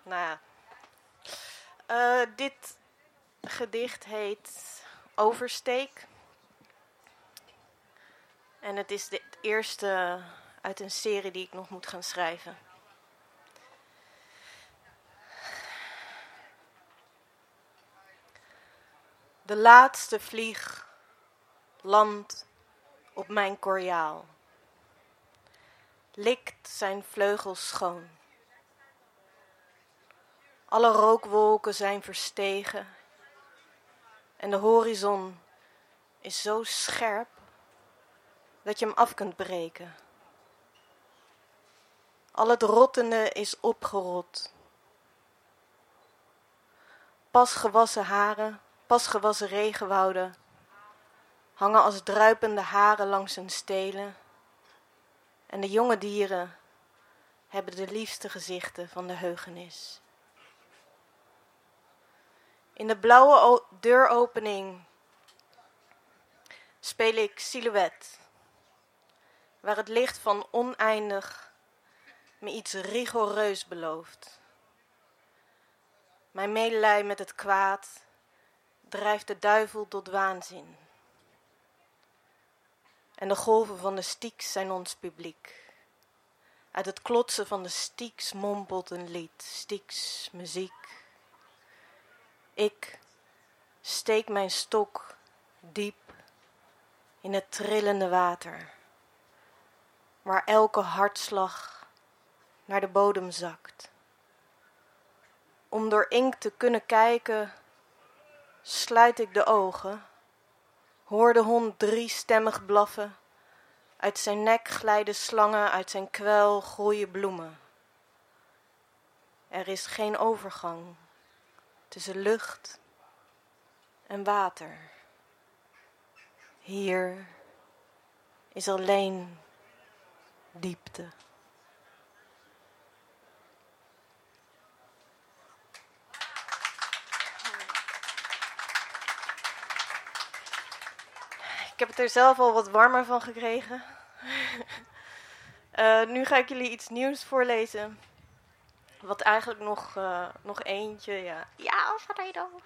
Nou ja. Eh, dit gedicht heet Oversteek. En het is de eerste uit een serie die ik nog moet gaan schrijven. De laatste vlieg landt op mijn korjaal, likt zijn vleugels schoon. Alle rookwolken zijn verstegen en de horizon is zo scherp dat je hem af kunt breken. Al het rottende is opgerot. Pas gewassen haren, pas gewassen regenwouden hangen als druipende haren langs hun stelen. En de jonge dieren hebben de liefste gezichten van de heugenis. In de blauwe deuropening speel ik silhouet, waar het licht van oneindig me iets rigoureus belooft. Mijn medelij met het kwaad drijft de duivel tot waanzin. En de golven van de stieks zijn ons publiek. Uit het klotsen van de stieks mompelt een lied, stieks muziek. Ik steek mijn stok diep in het trillende water, waar elke hartslag naar de bodem zakt. Om door inkt te kunnen kijken, sluit ik de ogen, hoor de hond driestemmig blaffen, uit zijn nek glijden slangen, uit zijn kwel groeien bloemen. Er is geen overgang tussen lucht en water. Hier is alleen diepte. Ik heb het er zelf al wat warmer van gekregen. uh, nu ga ik jullie iets nieuws voorlezen. Wat eigenlijk nog, uh, nog eentje, ja. Ja, Alfredo.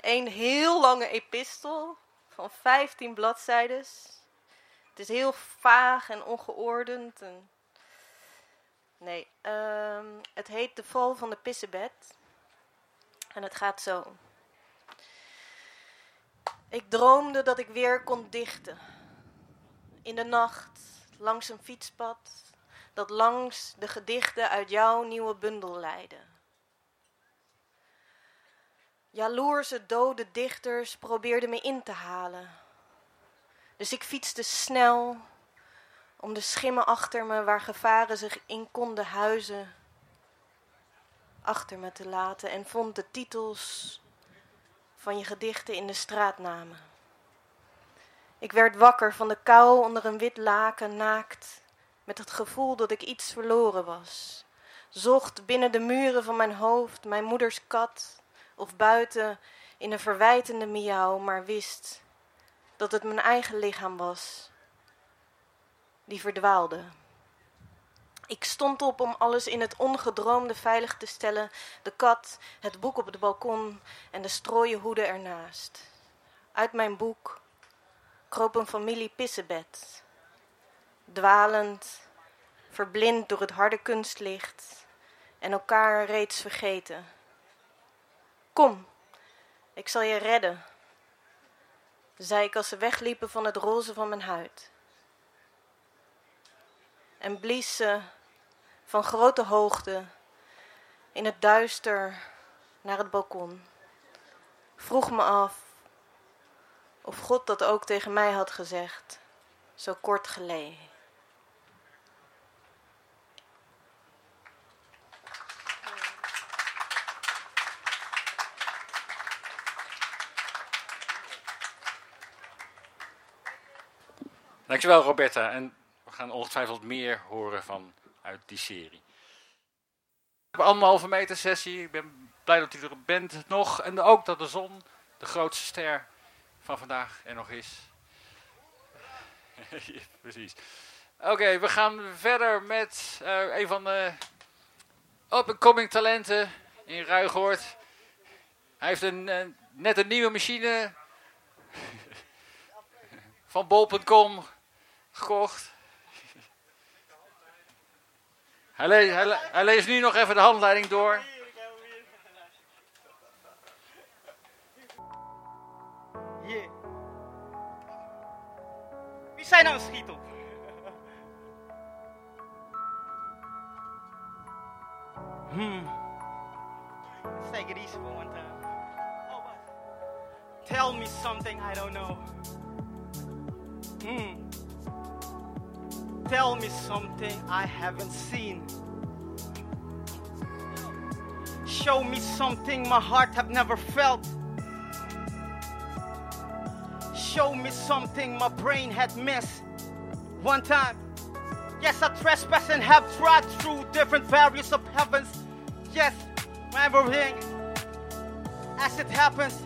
Een heel lange epistel van 15 bladzijden. Het is heel vaag en ongeordend. En... Nee, um, het heet De Val van de Pissebed. En het gaat zo. Ik droomde dat ik weer kon dichten. In de nacht, langs een fietspad, dat langs de gedichten uit jouw nieuwe bundel leiden. Jaloerse dode dichters probeerden me in te halen. Dus ik fietste snel om de schimmen achter me, waar gevaren zich in konden huizen, achter me te laten en vond de titels van je gedichten in de straatnamen. Ik werd wakker van de kou onder een wit laken, naakt, met het gevoel dat ik iets verloren was. Zocht binnen de muren van mijn hoofd mijn moeders kat, of buiten in een verwijtende miauw, maar wist dat het mijn eigen lichaam was, die verdwaalde. Ik stond op om alles in het ongedroomde veilig te stellen: de kat, het boek op het balkon en de strooien hoeden ernaast. Uit mijn boek kroop een familie pissebed, dwalend, verblind door het harde kunstlicht en elkaar reeds vergeten. Kom, ik zal je redden, zei ik als ze wegliepen van het roze van mijn huid. En blies ze van grote hoogte in het duister naar het balkon. Vroeg me af of God dat ook tegen mij had gezegd, zo kort geleden. Dankjewel Roberta. En we gaan ongetwijfeld meer horen van uit die serie. Anderhalve meter sessie. Ik ben blij dat u er bent nog. En ook dat de zon, de grootste ster van vandaag, er nog is. Precies. Oké, we gaan verder met eh, een van de up-and-coming talenten in Ruigoord. Hij heeft een, eh, net een nieuwe machine van bol.com gekocht. Hij, le- hij, le- hij leest nu nog even de handleiding door. Yeah. Wie zijn nou een schiet op? Hmm. Let's take it easy for one time. Oh, what? Tell me something I don't know. Hmm. Tell me something I haven't seen. Show me something my heart have never felt. Show me something my brain had missed. One time, yes, I trespass and have trod through different various of heavens. Yes, remembering as it happens,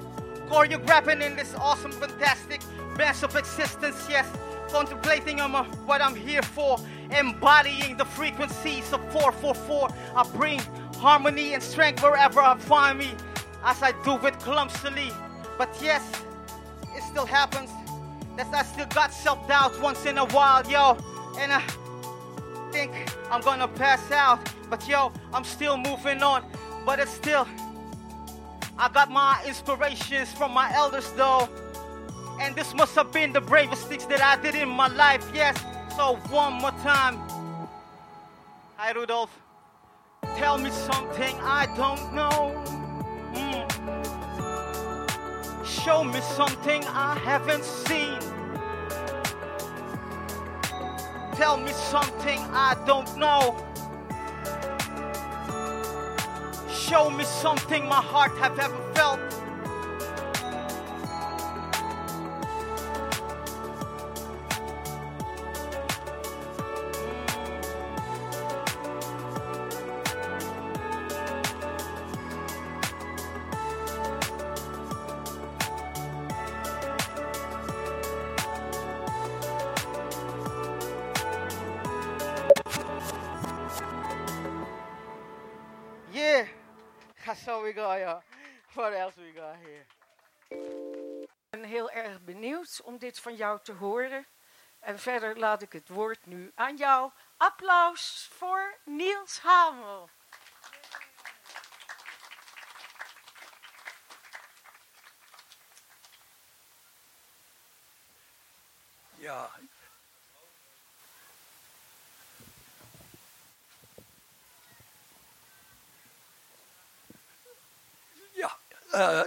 choreographing in this awesome, fantastic dance of existence. Yes, contemplating on what I'm here for, embodying the frequencies of 444. I bring harmony and strength wherever I find me, as I do it clumsily. But yes, it still happens. That I still got self doubt once in a while, yo. And I think I'm gonna pass out. But yo, I'm still moving on. But it's still, I got my inspirations from my elders though. And this must have been the bravest things that I did in my life, yes. So one more time. Hi, Rudolph. Tell me something I don't know. Mm. Show me something I haven't seen. Tell me something I don't know. Show me something my heart have ever felt. Heel erg benieuwd om dit van jou te horen. En verder laat ik het woord nu aan jou. Applaus voor Niels Hamel. Ja. Ja,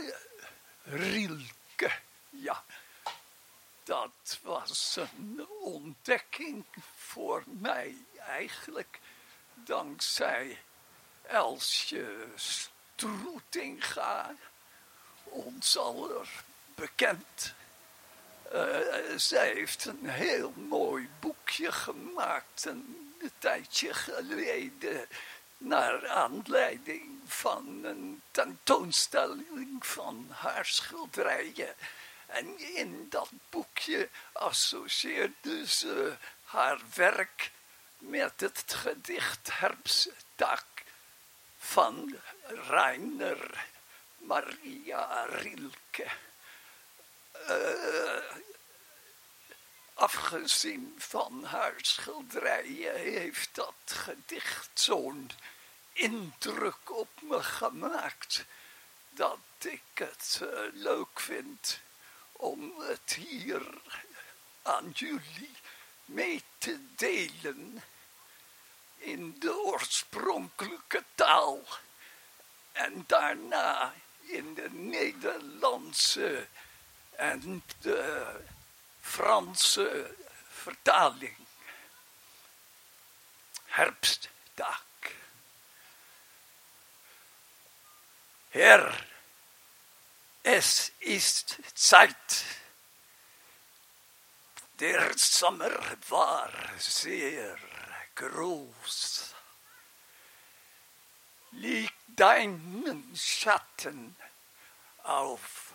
Rielke, ja. Dat was een ontdekking voor mij eigenlijk. Dankzij Elsje Stroetinga, ons aller bekend. Eh, zij heeft een heel mooi boekje gemaakt een tijdje geleden. Naar aanleiding van een tentoonstelling van haar schilderijen. En in dat boekje associeerde ze haar werk met het gedicht Herfstdag van Rainer Maria Rilke. Eh, afgezien van haar schilderijen heeft dat gedicht zo'n indruk op me gemaakt dat ik het eh, leuk vind om het hier aan jullie mee te delen in de oorspronkelijke taal en daarna in de Nederlandse en de Franse vertaling. Herfstdag. Herr, es ist Zeit. Der Sommer war sehr groß. Liegt deinen Schatten auf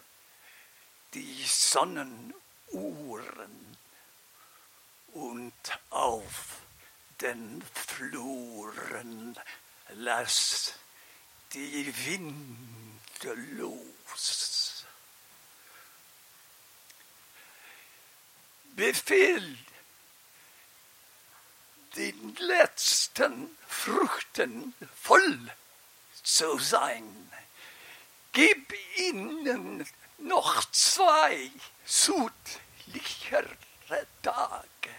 die Sonnenuhren. und auf den Fluren lass die Winde los. Befehl den letzten Früchten voll zu sein. Gib ihnen noch zwei südlichere Tage.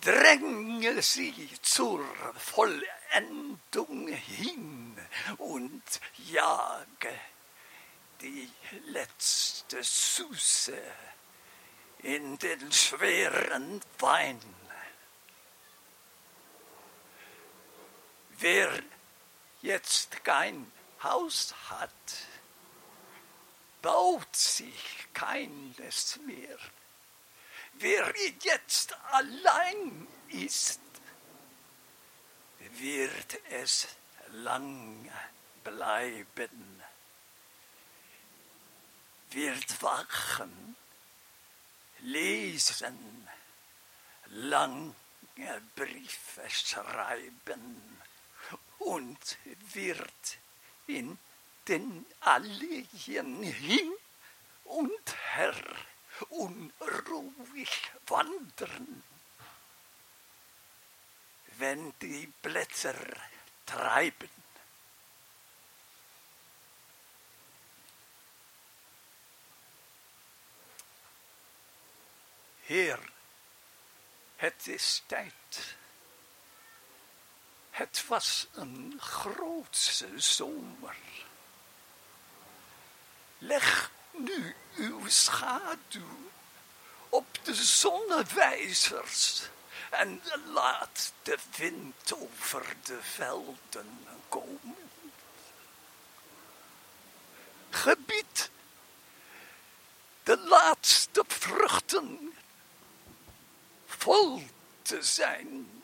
Dränge sie zur Vollendung hin und jage die letzte Süße in den schweren Wein. Wer jetzt kein Haus hat, baut sich keines mehr. Wer jetzt allein ist, wird es lang bleiben, wird wachen, lesen, lange Briefe schreiben und wird in den Alleen hin und her unruhig wandern. Wenn die Blätter treiben. Heer, het is tijd. Het was een grootse zomer. Leg nu uw schaduw op de zonnewijzers en laat de wind over de velden komen. Gebied de laatste vruchten vol te zijn.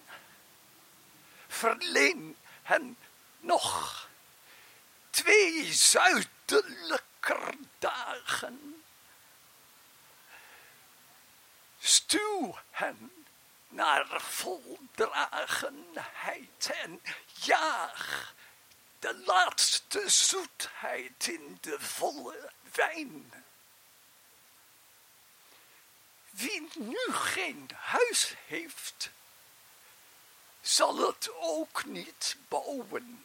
Verleen hen nog twee zuidelijker dagen. Stuw hen naar voldragenheid en jaag de laatste zoetheid in de volle wijn. Wie nu geen huis heeft, zal het ook niet bouwen.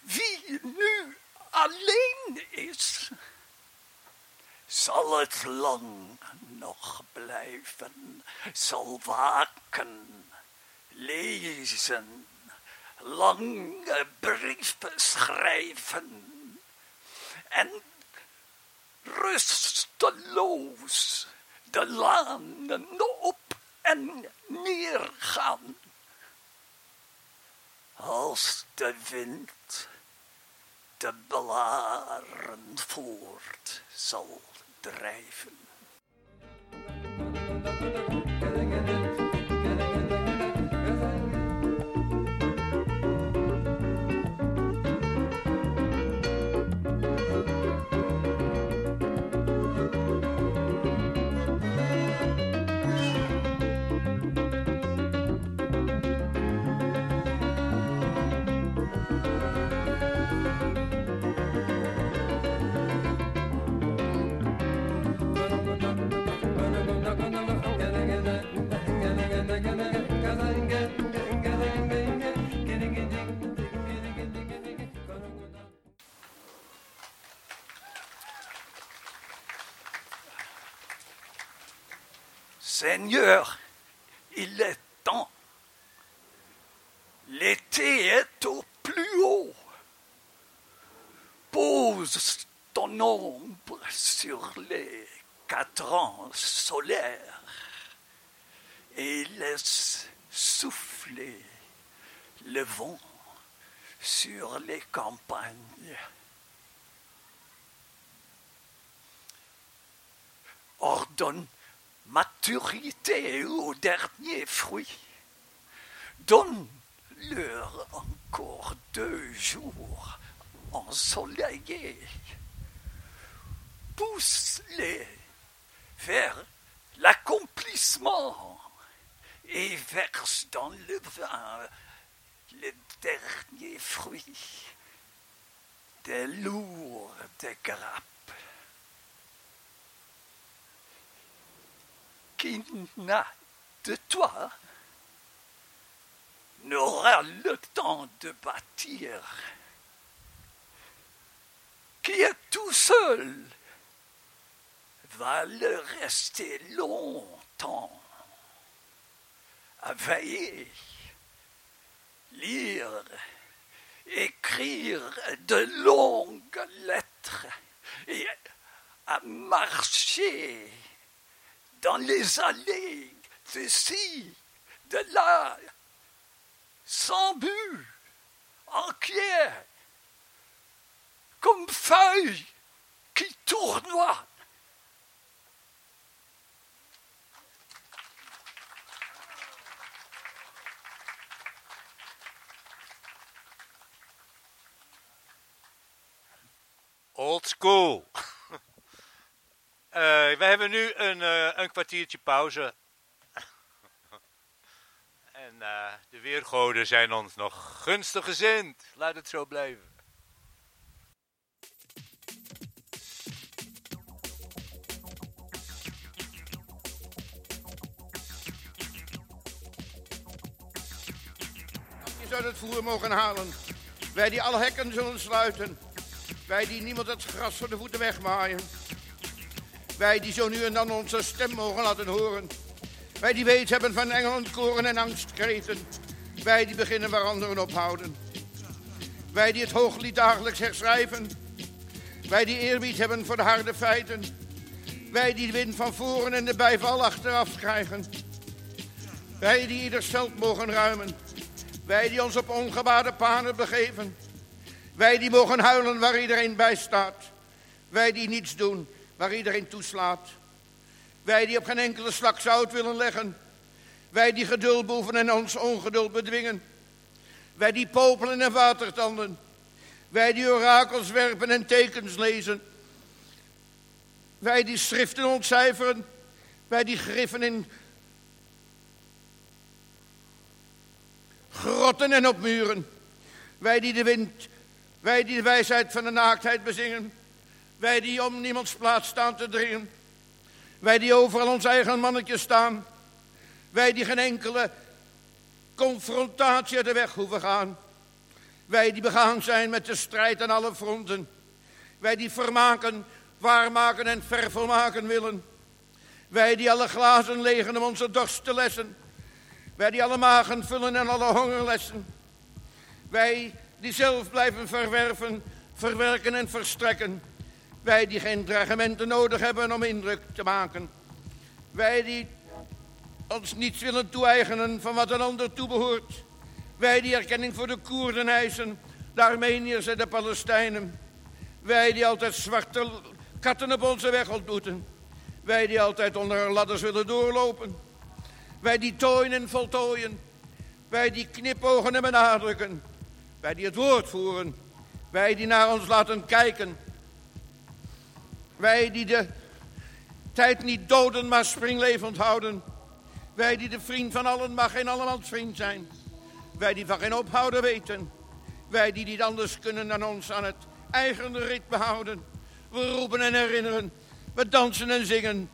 Wie nu alleen is, zal het lang nog blijven, zal waken, lezen, lange brieven schrijven en rusteloos de lanen op en neer gaan. Als de wind de blaren voort zal drijven. Seigneur, il est temps. L'été est au plus haut. Pose ton ombre sur les cadrans solaires et laisse souffler le vent sur les campagnes. Ordonne maturité au dernier fruit. Donne-leur encore deux jours ensoleillés. Pousse-les vers l'accomplissement et verse dans le vin le dernier fruit des lourdes grappes. Qui n'a de toi n'aura le temps de bâtir. Qui est tout seul va le rester longtemps à veiller, lire, écrire de longues lettres et à marcher dans les allées de ci, de là, sans but, inquiet, comme feuilles qui tournoient. Old school. Eh, we hebben nu een, eh, een kwartiertje pauze. en eh, de weergoden zijn ons nog gunstig gezind. Laat het zo blijven. Zou het voer mogen halen. Wij die alle hekken zullen sluiten. Wij die niemand het gras voor de voeten wegmaaien. Wij die zo nu en dan onze stem mogen laten horen. Wij die weet hebben van Engeland koren en angstkreten. Wij die beginnen waar anderen ophouden. Wij die het hooglied dagelijks herschrijven. Wij die eerbied hebben voor de harde feiten. Wij die de wind van voren en de bijval achteraf krijgen. Wij die ieder veld mogen ruimen. Wij die ons op ongebaarde panen begeven. Wij die mogen huilen waar iedereen bij staat. Wij die niets doen waar iedereen toeslaat. Wij die op geen enkele slak zout willen leggen. Wij die geduld behoeven en ons ongeduld bedwingen. Wij die popelen en watertanden. Wij die orakels werpen en tekens lezen. Wij die schriften ontcijferen. Wij die griffen in grotten en op muren. Wij die de wind, wij die de wijsheid van de naaktheid bezingen. Wij die om niemands plaats staan te dringen. Wij die overal ons eigen mannetje staan. Wij die geen enkele confrontatie uit de weg hoeven gaan. Wij die begaan zijn met de strijd aan alle fronten. Wij die vermaken, waarmaken en vervolmaken willen. Wij die alle glazen legen om onze dorst te lessen. Wij die alle magen vullen en alle hongerlessen. Wij die zelf blijven verwerven, verwerken en verstrekken. Wij die geen dreigementen nodig hebben om indruk te maken. Wij die ons niets willen toe-eigenen van wat een ander toebehoort. Wij die erkenning voor de Koerden eisen, de Armeniërs en de Palestijnen. Wij die altijd zwarte katten op onze weg ontmoeten. Wij die altijd onder ladders willen doorlopen. Wij die tooien en voltooien. Wij die knipogen en benadrukken. Wij die het woord voeren. Wij die naar ons laten kijken. Wij die de tijd niet doden, maar springlevend houden. Wij die de vriend van allen, maar geen allemans vriend zijn. Wij die van geen ophouden weten. Wij die niet anders kunnen dan ons aan het eigen ritme houden. We roepen en herinneren. We dansen en zingen.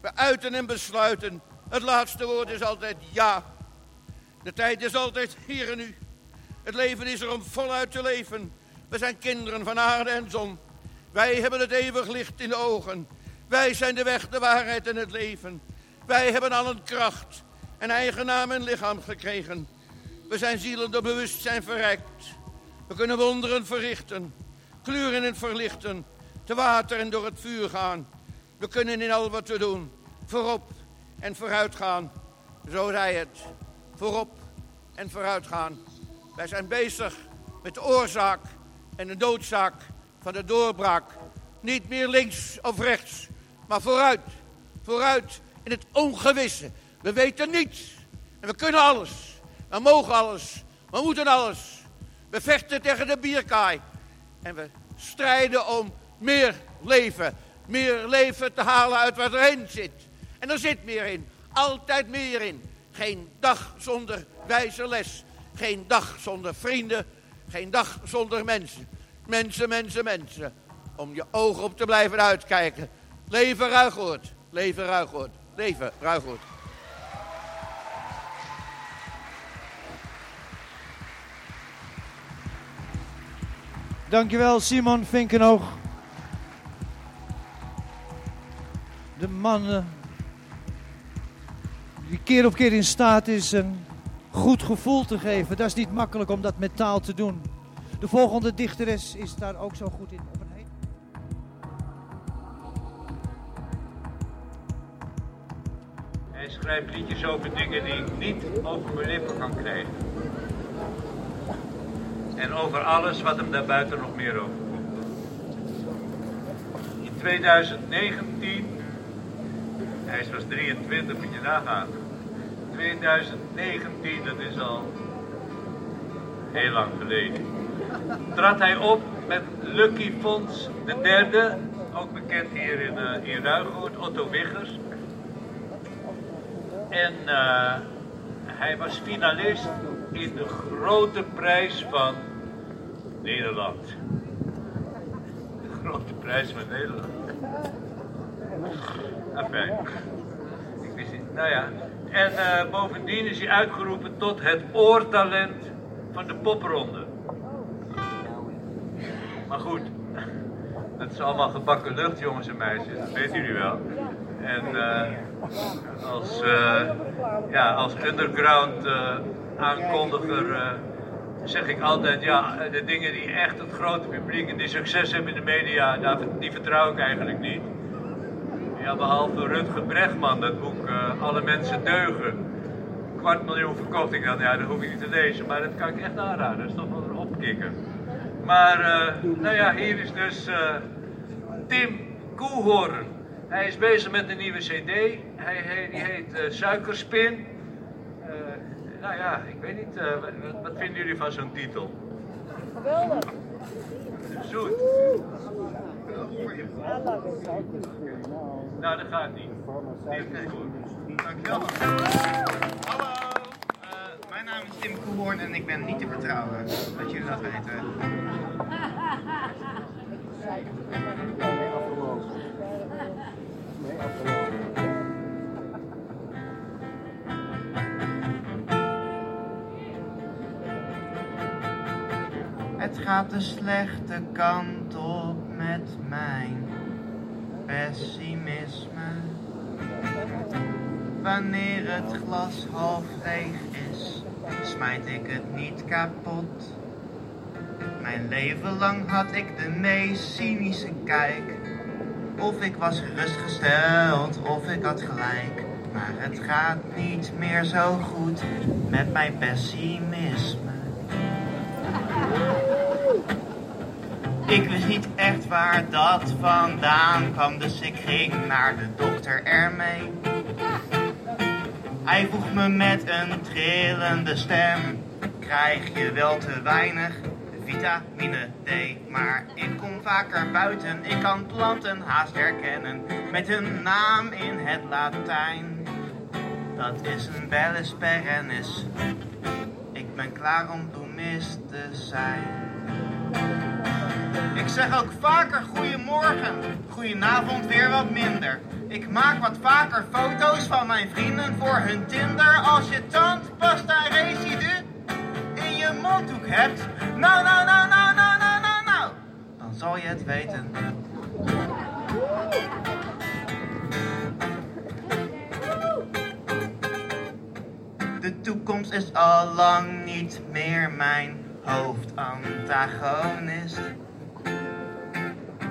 We uiten en besluiten. Het laatste woord is altijd ja. De tijd is altijd hier en nu. Het leven is er om voluit te leven. We zijn kinderen van aarde en zon. Wij hebben het eeuwig licht in de ogen. Wij zijn de weg, de waarheid en het leven. Wij hebben al een kracht en eigen naam en lichaam gekregen. We zijn zielen door bewustzijn verrijkt. We kunnen wonderen verrichten, kleuren en verlichten, te water en door het vuur gaan. We kunnen in al wat we doen, voorop en vooruit gaan. Zo zei het, voorop en vooruit gaan. Wij zijn bezig met de oorzaak en de noodzaak van de doorbraak. Niet meer links of rechts, maar vooruit. Vooruit in het ongewisse. We weten niets. En we kunnen alles. We mogen alles. We moeten alles. We vechten tegen de bierkaai. En we strijden om meer leven. Meer leven te halen uit wat erin zit. En er zit meer in. Altijd meer in. Geen dag zonder wijze les. Geen dag zonder vrienden. Geen dag zonder mensen. Mensen, mensen, mensen. Om je ogen op te blijven uitkijken. Leven Ruigoord. Leven Ruigoord. Leven Ruigoord. Dankjewel Simon Vinkenoog. De man die keer op keer in staat is een goed gevoel te geven. Dat is niet makkelijk om dat met taal te doen. De volgende dichteres is daar ook zo goed in. Op een Hij schrijft liedjes over dingen die ik niet over mijn lippen kan krijgen. En over alles wat hem daarbuiten nog meer overkomt. In 2019, hij was 23, moet je nagaan. 2019, dat is al heel lang geleden. Trad hij op met Lucky Fons de derde, ook bekend hier in, eh in Ruigoord, Otto Wiggers. En eh, hij was finalist in de grote prijs van Nederland. De grote prijs van Nederland. Enfin, ik wist niet. Nou ja. En eh, bovendien is hij uitgeroepen tot het oortalent van de popronde. Maar goed, dat is allemaal gebakken lucht, jongens en meisjes. Dat weten jullie wel. En eh, als, eh, ja, als underground eh, aankondiger zeg ik altijd, ja, de dingen die echt het grote publiek en die succes hebben in de media, die vertrouw ik eigenlijk niet. Ja, behalve Rutger Bregman, dat boek Alle Mensen Deugen. Kwart miljoen verkocht ik dan, ja, dat hoef ik niet te lezen, maar dat kan ik echt aanraden, dat is toch wel een opkikker. Maar, eh, nou ja, hier is dus eh, Tim Koehoorn. Hij is bezig met een nieuwe cd, hij, hij- die heet eh, Suikerspin. Eh, nou ja, ik weet niet, eh, wat, wat vinden jullie van zo'n titel? Geweldig. Zoet. Nou, dat gaat niet. Dankjewel. Mijn naam is Tim Koehoorn en ik ben niet te vertrouwen. Dat jullie dat weten. Het gaat de slechte kant op met mijn pessimisme. Wanneer het glas half leeg is, smijt ik het niet kapot. Mijn leven lang had ik de meest cynische kijk. Of ik was gerustgesteld, of ik had gelijk. Maar het gaat niet meer zo goed met mijn pessimisme. Ik wist niet echt waar dat vandaan kwam, dus ik ging naar de dokter ermee. Hij vroeg me met een trillende stem: Krijg je wel te weinig vitamine D? Maar ik kom vaker buiten, ik kan planten haast herkennen met hun naam in het Latijn. Dat is een bellus perennis. Ik ben klaar om bloemist te zijn. Ik zeg ook vaker goedemorgen, goedenavond weer wat minder. Ik maak wat vaker foto's van mijn vrienden voor hun Tinder. Als je tandpasta residu in je mondhoek hebt, nou, nou, nou, nou, nou, nou, nou, nou, dan zal je het weten. De toekomst is al lang niet meer mijn hoofdantagonist.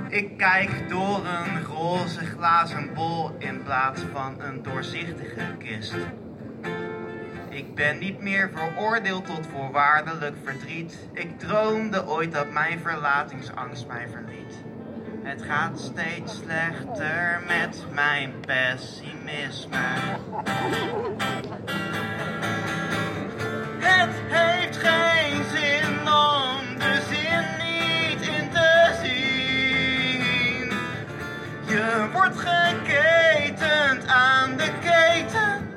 Ik kijk door een roze glazen bol in plaats van een doorzichtige kist. Ik ben niet meer veroordeeld tot voorwaardelijk verdriet. Ik droomde ooit dat mijn verlatingsangst mij verliet. Het gaat steeds slechter met mijn pessimisme. Het heeft geen zin om de zin Je wordt geketend aan de keten.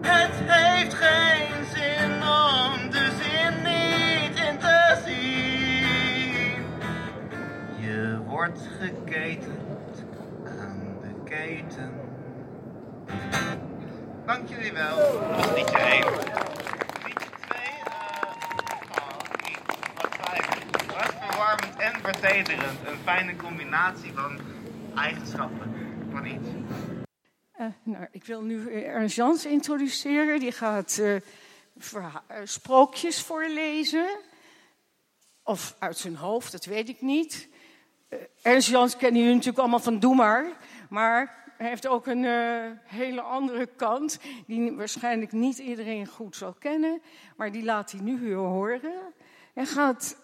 Het heeft geen zin om de zin niet in te zien. Je wordt geketend aan de keten. Dank jullie wel. Dat liedje 1. Liedje 2, uh, oh, 3, 5 en vertederend. Een fijne combinatie van eigenschappen van iets. Eh, nou, ik wil nu Ernst introduceren. Die gaat uh, sprookjes voorlezen. Of uit zijn hoofd, dat weet ik niet. Uh, Ernst Jans kennen jullie natuurlijk allemaal van Doe maar. Maar hij heeft ook een hele andere kant, die waarschijnlijk niet iedereen goed zal kennen, maar die laat hij nu horen. Hij gaat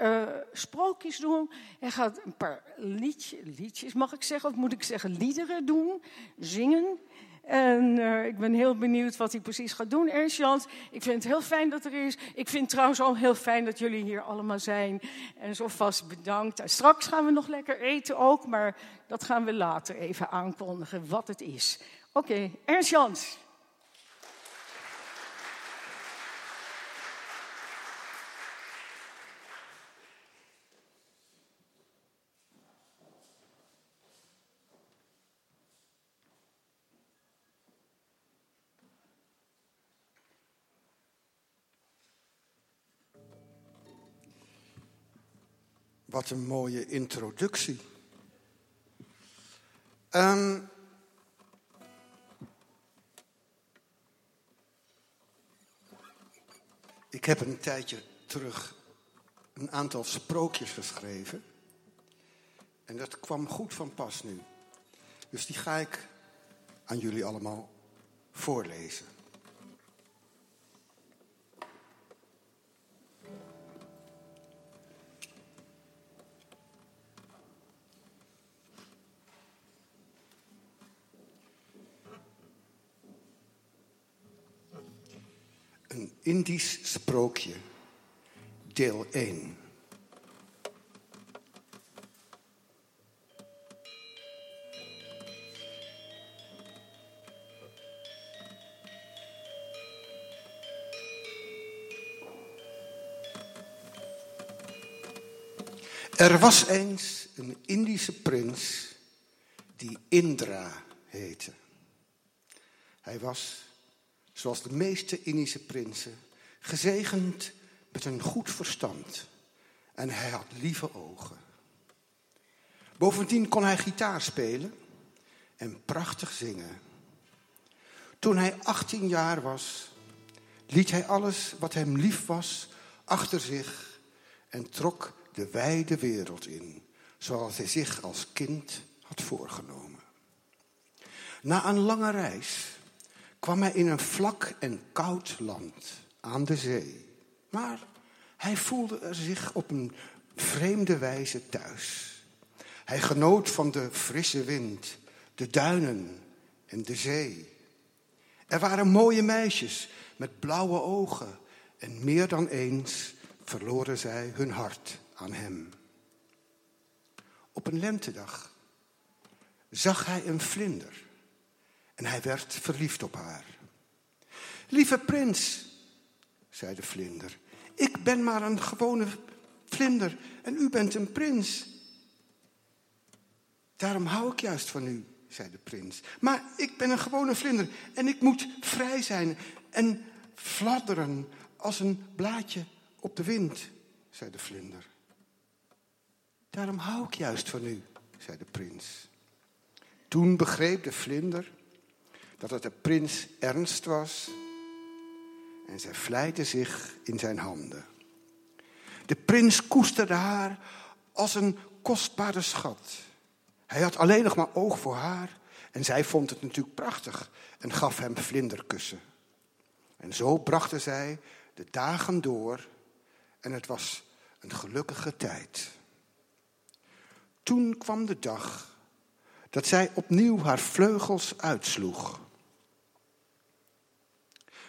eh, sprookjes doen. Hij gaat een paar liedje, liedjes, mag ik zeggen, of moet ik zeggen liederen doen, zingen. En eh, ik ben heel benieuwd wat hij precies gaat doen, Ernst. Ik vind het heel fijn dat er is. Ik vind trouwens al heel fijn dat jullie hier allemaal zijn. En zo vast bedankt. Straks gaan we nog lekker eten ook, maar dat gaan we later even aankondigen wat het is. Oké, Ernst Wat een mooie introductie. Ehm, ik heb een tijdje terug een aantal sprookjes geschreven. En dat kwam goed van pas nu. Dus die ga ik aan jullie allemaal voorlezen. Een Indisch sprookje, deel 1. Er was eens een Indische prins die Indra heette. Hij was, zoals de meeste Indische prinsen, gezegend met een goed verstand. En hij had lieve ogen. Bovendien kon hij gitaar spelen en prachtig zingen. Toen hij 18 jaar was, liet hij alles wat hem lief was achter zich en trok de wijde wereld in, zoals hij zich als kind had voorgenomen. Na een lange reis kwam hij in een vlak en koud land aan de zee. Maar hij voelde er zich op een vreemde wijze thuis. Hij genoot van de frisse wind, de duinen en de zee. Er waren mooie meisjes met blauwe ogen en meer dan eens verloren zij hun hart aan hem. Op een lentedag zag hij een vlinder en hij werd verliefd op haar. Lieve prins, zei de vlinder, ik ben maar een gewone vlinder en u bent een prins. Daarom hou ik juist van u, zei de prins. Maar ik ben een gewone vlinder en ik moet vrij zijn en fladderen als een blaadje op de wind, zei de vlinder. Daarom hou ik juist van u, zei de prins. Toen begreep de vlinder dat het de prins ernst was en zij vlijde zich in zijn handen. De prins koesterde haar als een kostbare schat. Hij had alleen nog maar oog voor haar en zij vond het natuurlijk prachtig en gaf hem vlinderkussen. En zo brachten zij de dagen door en het was een gelukkige tijd. Toen kwam de dag dat zij opnieuw haar vleugels uitsloeg.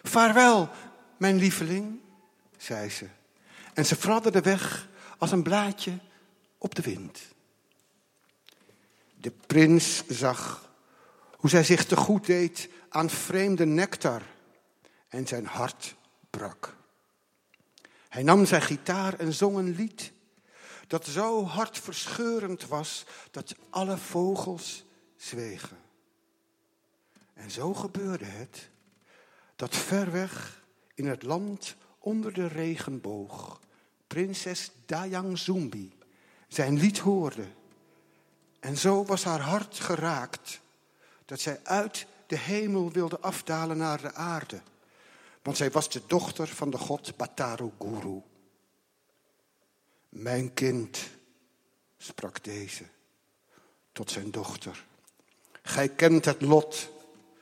Vaarwel, mijn lieveling, zei ze. En ze fladderde weg als een blaadje op de wind. De prins zag hoe zij zich te goed deed aan vreemde nectar en zijn hart brak. Hij nam zijn gitaar en zong een lied dat zo hartverscheurend was dat alle vogels zwegen. En zo gebeurde het dat ver weg in het land onder de regenboog prinses Dayang Zumbi zijn lied hoorde. En zo was haar hart geraakt dat zij uit de hemel wilde afdalen naar de aarde. Want zij was de dochter van de god Bataru Guru. Mijn kind, sprak deze tot zijn dochter. Gij kent het lot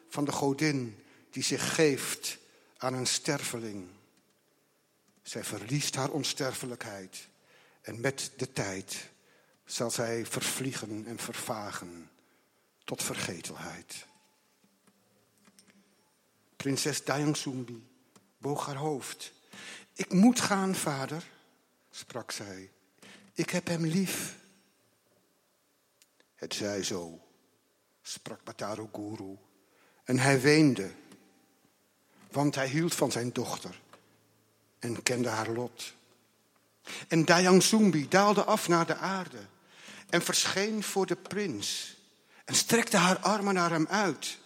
van de godin die zich geeft aan een sterveling. Zij verliest haar onsterfelijkheid en met de tijd zal zij vervliegen en vervagen tot vergetelheid. Prinses Dayang boog haar hoofd. Ik moet gaan, vader, sprak zij. Ik heb hem lief. Het zij zo, sprak Bataru Guru. En hij weende, want hij hield van zijn dochter en kende haar lot. En Dayang Sumbi daalde af naar de aarde en verscheen voor de prins en strekte haar armen naar hem uit.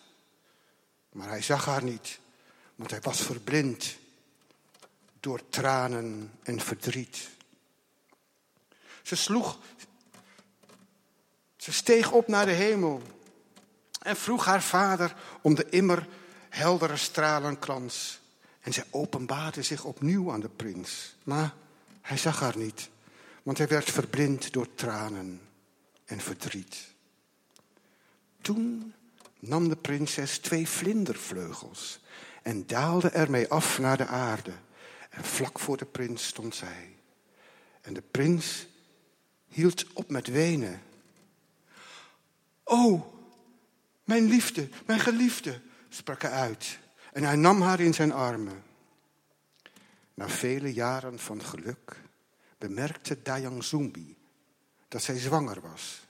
Maar hij zag haar niet, want hij was verblind door tranen en verdriet. Ze sloeg, ze steeg op naar de hemel en vroeg haar vader om de immer heldere stralenkrans. En zij openbaarde zich opnieuw aan de prins. Maar hij zag haar niet, want hij werd verblind door tranen en verdriet. Toen nam de prinses twee vlindervleugels en daalde ermee af naar de aarde. En vlak voor de prins stond zij. En de prins hield op met wenen. O, mijn liefde, mijn geliefde, sprak hij uit. En hij nam haar in zijn armen. Na vele jaren van geluk bemerkte Dayang Zumbi dat zij zwanger was.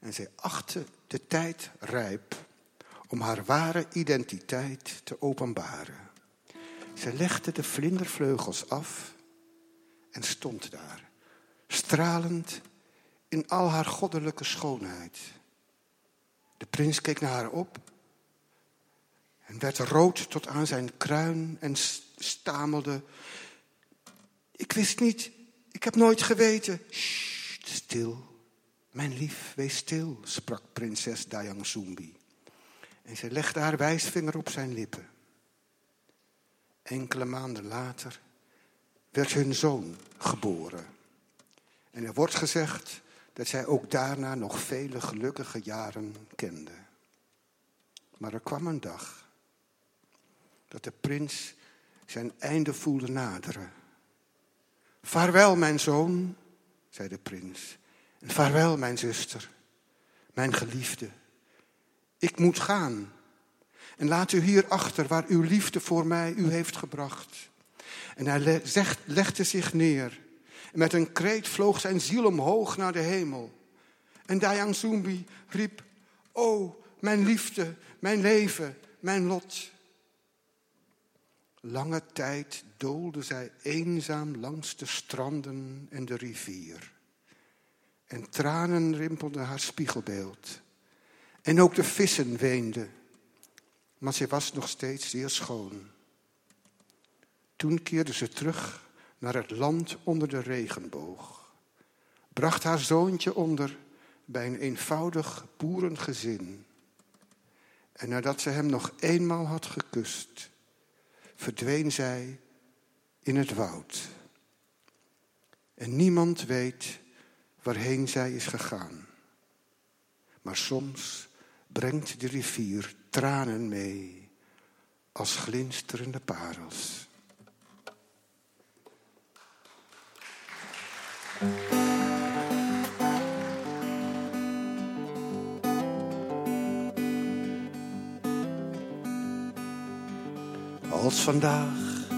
En zij achtte de tijd rijp om haar ware identiteit te openbaren. Zij legde de vlindervleugels af en stond daar, stralend in al haar goddelijke schoonheid. De prins keek naar haar op en werd rood tot aan zijn kruin en stamelde: Ik wist niet, ik heb nooit geweten. Stil, mijn lief, wees stil, sprak prinses Dayang Sumbi. En zij legde haar wijsvinger op zijn lippen. Enkele maanden later werd hun zoon geboren. En er wordt gezegd dat zij ook daarna nog vele gelukkige jaren kende. Maar er kwam een dag dat de prins zijn einde voelde naderen. Vaarwel, mijn zoon, zei de prins. En vaarwel, mijn zuster, mijn geliefde. Ik moet gaan. En laat u hier achter waar uw liefde voor mij u heeft gebracht. En hij legde zich neer. En met een kreet vloog zijn ziel omhoog naar de hemel. En Dayang Sumbi riep, O, mijn liefde, mijn leven, mijn lot. Lange tijd doolde zij eenzaam langs de stranden en de rivier. En tranen rimpelden haar spiegelbeeld. En ook de vissen weenden. Maar ze was nog steeds zeer schoon. Toen keerde ze terug naar het land onder de regenboog. Bracht haar zoontje onder bij een eenvoudig boerengezin. En nadat ze hem nog eenmaal had gekust, verdween zij in het woud. En niemand weet waarheen zij is gegaan. Maar soms brengt de rivier tranen mee als glinsterende parels. als vandaag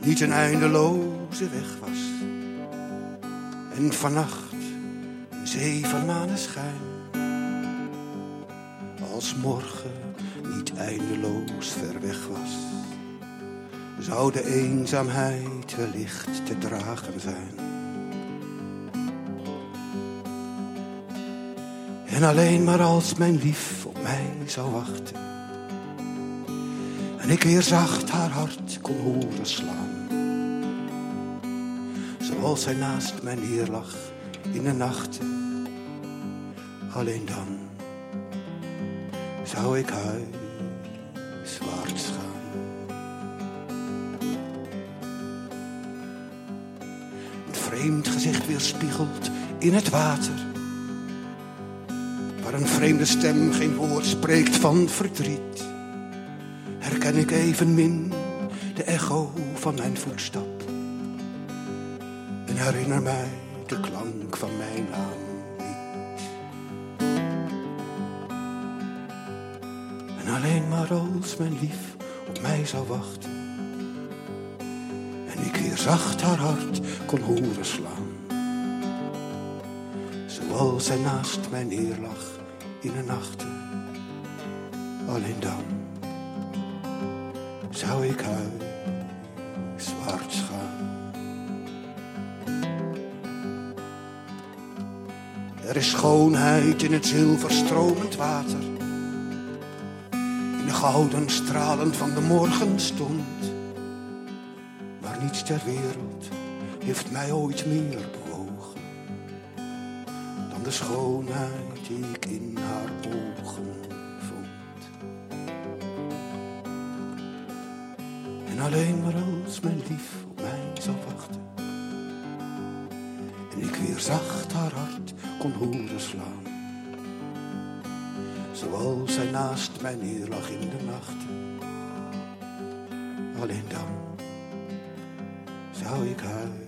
niet een eindeloze weg was. En vannacht een zee van maneschijn. Als morgen niet eindeloos ver weg was, zou de eenzaamheid wellicht te dragen zijn. En alleen maar als mijn lief op mij zou wachten en ik weer zacht haar hart kon horen slaan. Zoals zij naast mij neerlag in de nachten. Alleen dan zou ik huiswaarts gaan. Een vreemd gezicht weerspiegelt in het water. Waar een vreemde stem geen woord spreekt van verdriet. Herken ik evenmin de echo van mijn voetstap. En herinner mij de klank van mijn naam. En alleen maar als mijn lief op mij zou wachten. En ik weer zacht haar hart kon horen slaan. Zoals zij naast mij neerlag in de nachten. Alleen dan zou ik huiswaarts gaan. Er is schoonheid in het zilverstromend water. In de gouden stralen van de morgenstond. Maar niets ter wereld heeft mij ooit meer bewogen. Dan de schoonheid die ik in haar ogen alleen maar als mijn lief op mij zou wachten. En ik weer zacht haar hart kon horen slaan. Zoals zij naast mij neerlag in de nacht. Alleen dan zou ik huiswaarts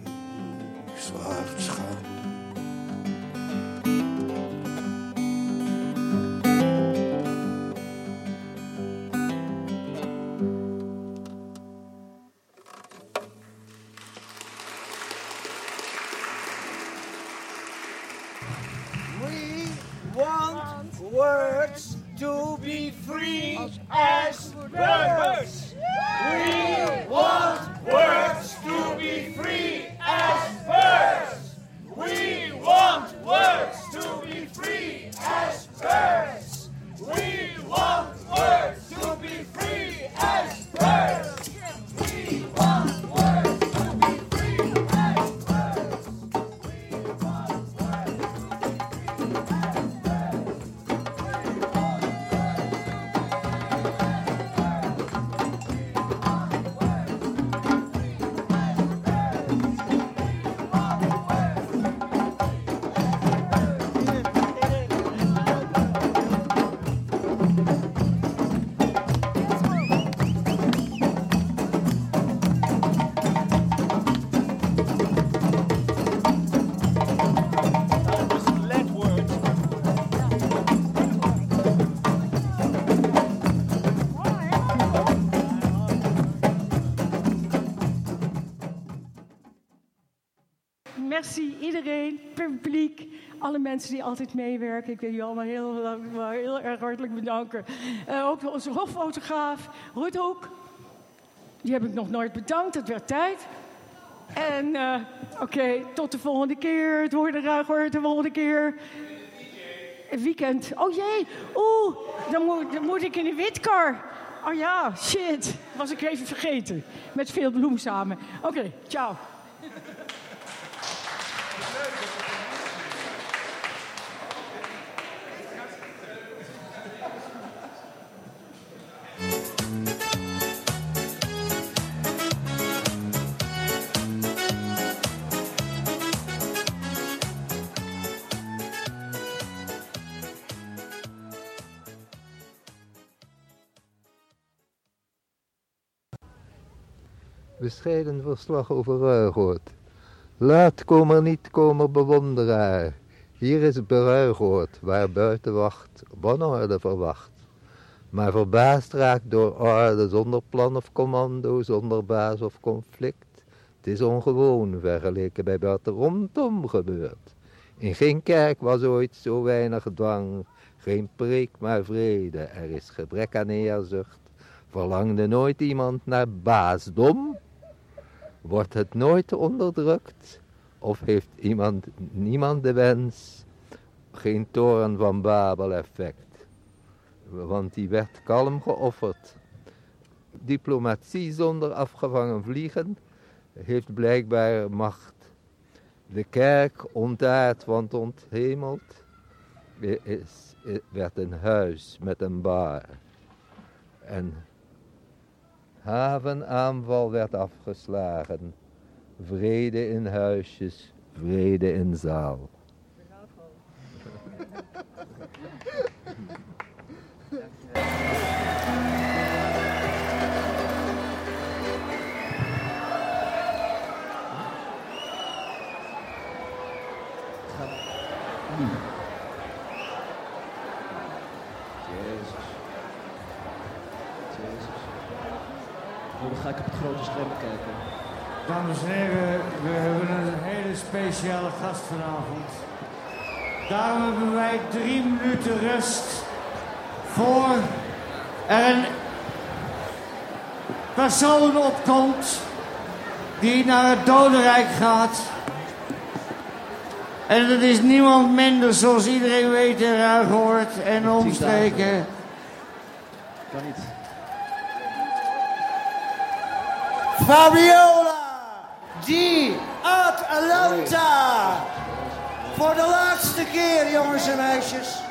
alle mensen die altijd meewerken. Ik wil jullie allemaal heel, erg hartelijk bedanken. Eh, ook onze hoffotograaf, Ruud Hoek. Die heb ik nog nooit bedankt, het werd tijd. En eh, oké, tot de volgende keer. Het wordt eruit hoor, de volgende keer. Weekend. Oh jee, oeh, dan moet, moet ik in de witkar. Oh ja, shit, was ik even vergeten. Met veel bloem samen. Oké, ciao. Bescheiden verslag over Ruigoord. Laat komer niet komer bewonderaar. Hier is Beruigoord, waar buiten wacht, wanorde verwacht. Maar verbaasd raakt door orde zonder plan of commando, zonder baas of conflict. Het is ongewoon vergeleken bij wat er rondom gebeurt. In geen kerk was ooit zo weinig dwang, geen preek maar vrede. Er is gebrek aan eerzucht. Verlangde nooit iemand naar baasdom? Wordt het nooit onderdrukt? Of heeft iemand, niemand de wens geen toren van Babel effect. Want die werd kalm geofferd. Diplomatie zonder afgevangen vliegen heeft blijkbaar macht. De kerk ontaard, want onthemeld, is, werd een huis met een bar. En havenaanval werd afgeslagen. Vrede in huisjes, vrede in zaal. Jezus. Oh, dan ga ik op het grote scherm kijken. Dames en heren, we hebben een hele speciale gast vanavond. Daarom hebben wij drie minuten rust voor er een persoon opkomt die naar het dodenrijk gaat. En dat is niemand minder, zoals iedereen weet en hoort en omstreken. Kan niet. Fabiola di Atalanta. Voor de laatste keer, jongens en meisjes.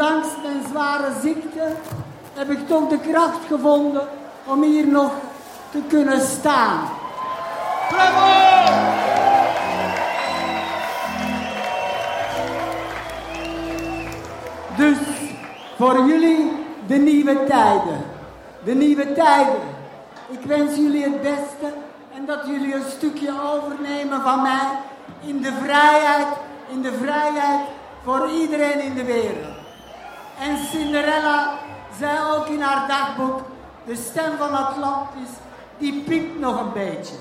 Ondanks mijn zware ziekte heb ik toch de kracht gevonden om hier nog te kunnen staan. Dus voor jullie de nieuwe tijden. De nieuwe tijden. Ik wens jullie het beste en dat jullie een stukje overnemen van mij in de vrijheid, in de vrijheid voor iedereen in de wereld. En Cinderella zei ook in haar dagboek, de stem van Atlantis, die piept nog een beetje.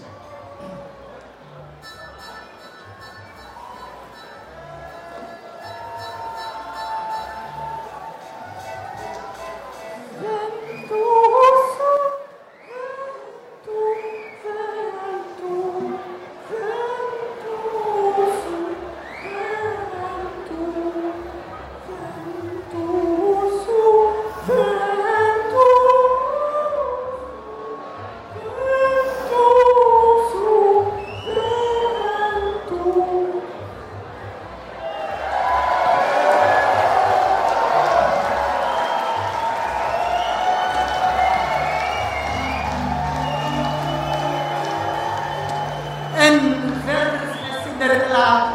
En verder is Cinderella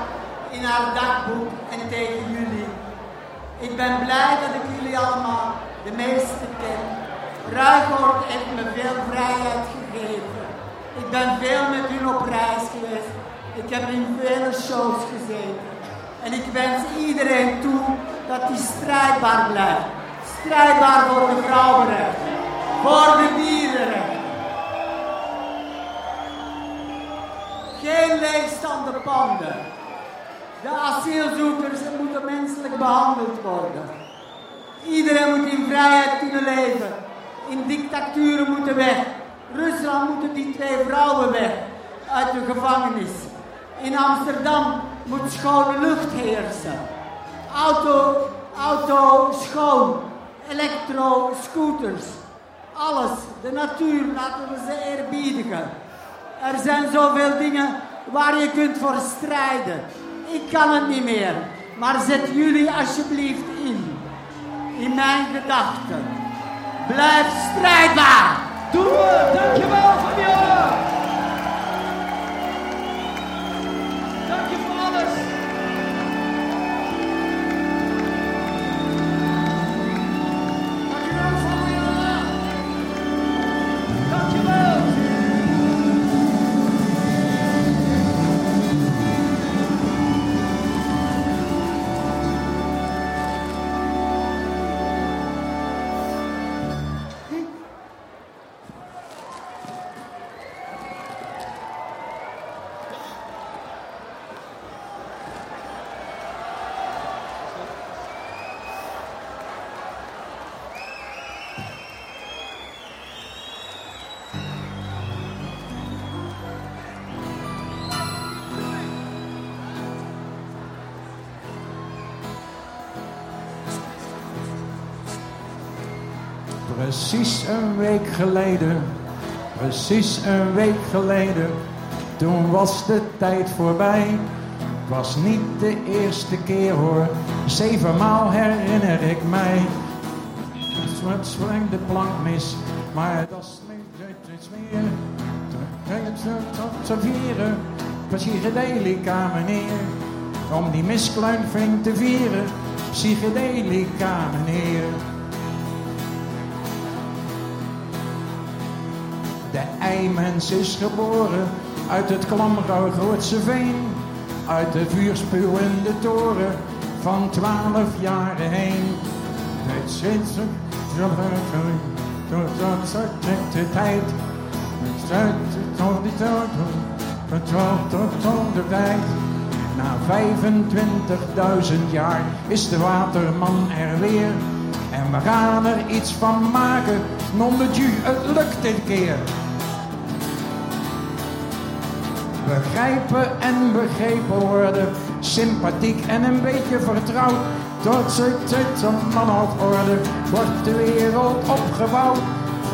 in haar dagboek en tegen jullie. Ik ben blij dat ik jullie allemaal, de meeste ken. Ruigoord heeft me veel vrijheid gegeven. Ik ben veel met hun op reis geweest. Ik heb in vele shows gezeten. En ik wens iedereen toe dat hij strijdbaar blijft. Strijdbaar voor de vrouwenrechten. Voor de dierenrechten. Geen leegstaande panden. De asielzoekers moeten menselijk behandeld worden. Iedereen moet in vrijheid kunnen leven. In dictaturen moeten weg. Rusland moeten die twee vrouwen weg uit de gevangenis. In Amsterdam moet schone lucht heersen. Auto, auto schoon. Elektro, scooters. Alles. De natuur laten we ze eerbiedigen. Er zijn zoveel dingen waar je kunt voor strijden. Ik kan het niet meer. Maar zet jullie alsjeblieft in. in mijn gedachten. Blijf strijdbaar. Doe het, dankjewel Fabiola. Precies een week geleden, precies een week geleden, toen was de tijd voorbij. Het was niet de eerste keer hoor, zevenmaal herinner ik mij. Het spreng de plank mis, maar dat is niet meer. Te vieren, psychedelica meneer, om die miskluinving te vieren, psychedelica meneer. De eimens is geboren uit het klamrauw Grootse veen. Uit de vuurspuwende toren van twaalf jaren heen. Het zit de tijd. de tijd. Na 25.000 jaar is de waterman er weer. En we gaan er iets van maken. Non het lukt dit keer. Begrijpen en begrepen worden. Sympathiek en een beetje vertrouwd. Tot ze tot een man op orde. Wordt de wereld opgebouwd.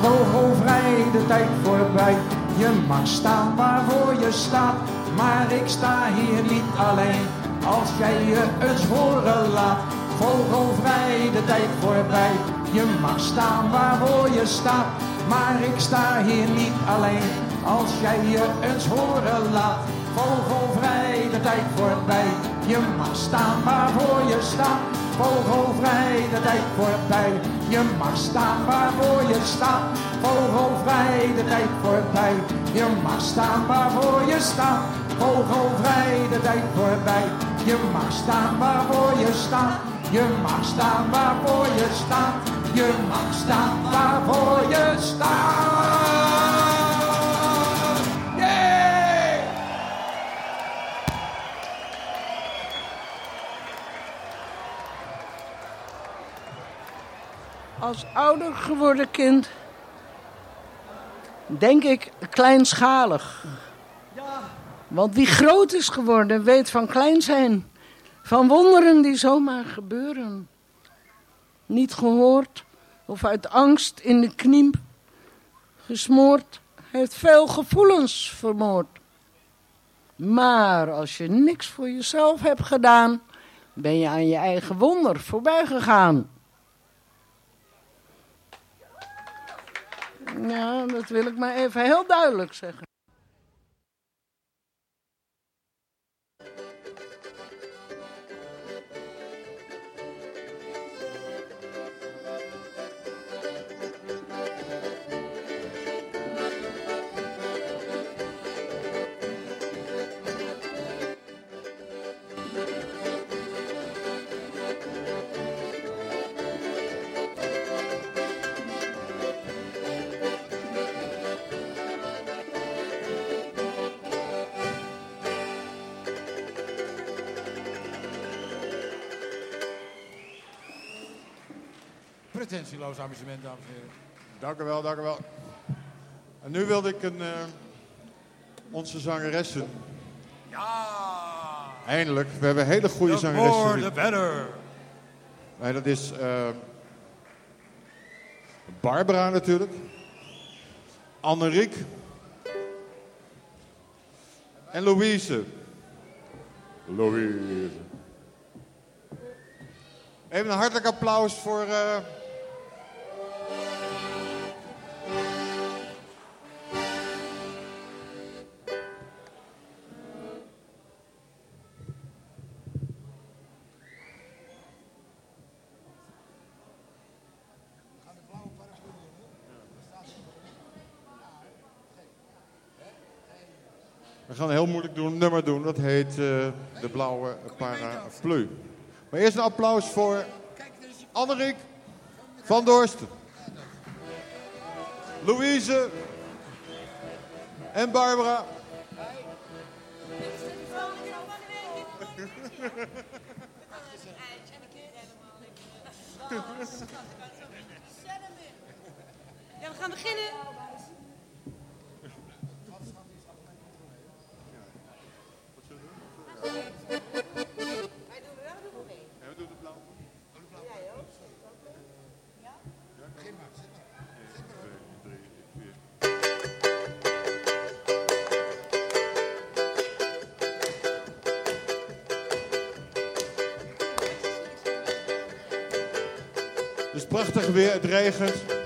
Vogelvrij de tijd voorbij. Je mag staan waarvoor je staat. Maar ik sta hier niet alleen. Als jij je eens horen laat. Vogelvrij de tijd voorbij. Je mag staan waarvoor je staat. Maar ik sta hier niet alleen. Als jij je eens horen laat. Vogelvrij de tijd voorbij. Je mag staan waarvoor je staat. Vogelvrij de tijd voorbij. Je mag staan waarvoor je staat. Vogelvrij de tijd voorbij. Je mag staan waarvoor je staat. Vogelvrij de tijd voorbij. Je mag staan waarvoor je staat. Je mag staan waarvoor je staat. Je mag staan waarvoor je staat. Als ouder geworden kind denk ik kleinschalig. Want wie groot is geworden weet van klein zijn. Van wonderen die zomaar gebeuren. Niet gehoord of uit angst in de knie gesmoord. Heeft veel gevoelens vermoord. Maar als je niks voor jezelf hebt gedaan, ben je aan je eigen wonder voorbij gegaan. Ja, dat wil ik maar even heel duidelijk zeggen. Pretentieloos amusement, dames en heren. Dank u wel, dank u wel. En nu wilde ik een, eh, onze zangeressen. Ja! Eindelijk, we hebben hele goede The zangeressen. more, the better. Nee, dat is eh, Barbara natuurlijk. Anneriek. En Louise. Louise. Even een hartelijk applaus voor... eh, nummer doen. Dat heet eh, De Blauwe Paraplu. Maar eerst een applaus voor Annerik van Dorsten. Louise en Barbara. Ja, we gaan beginnen. Het regent.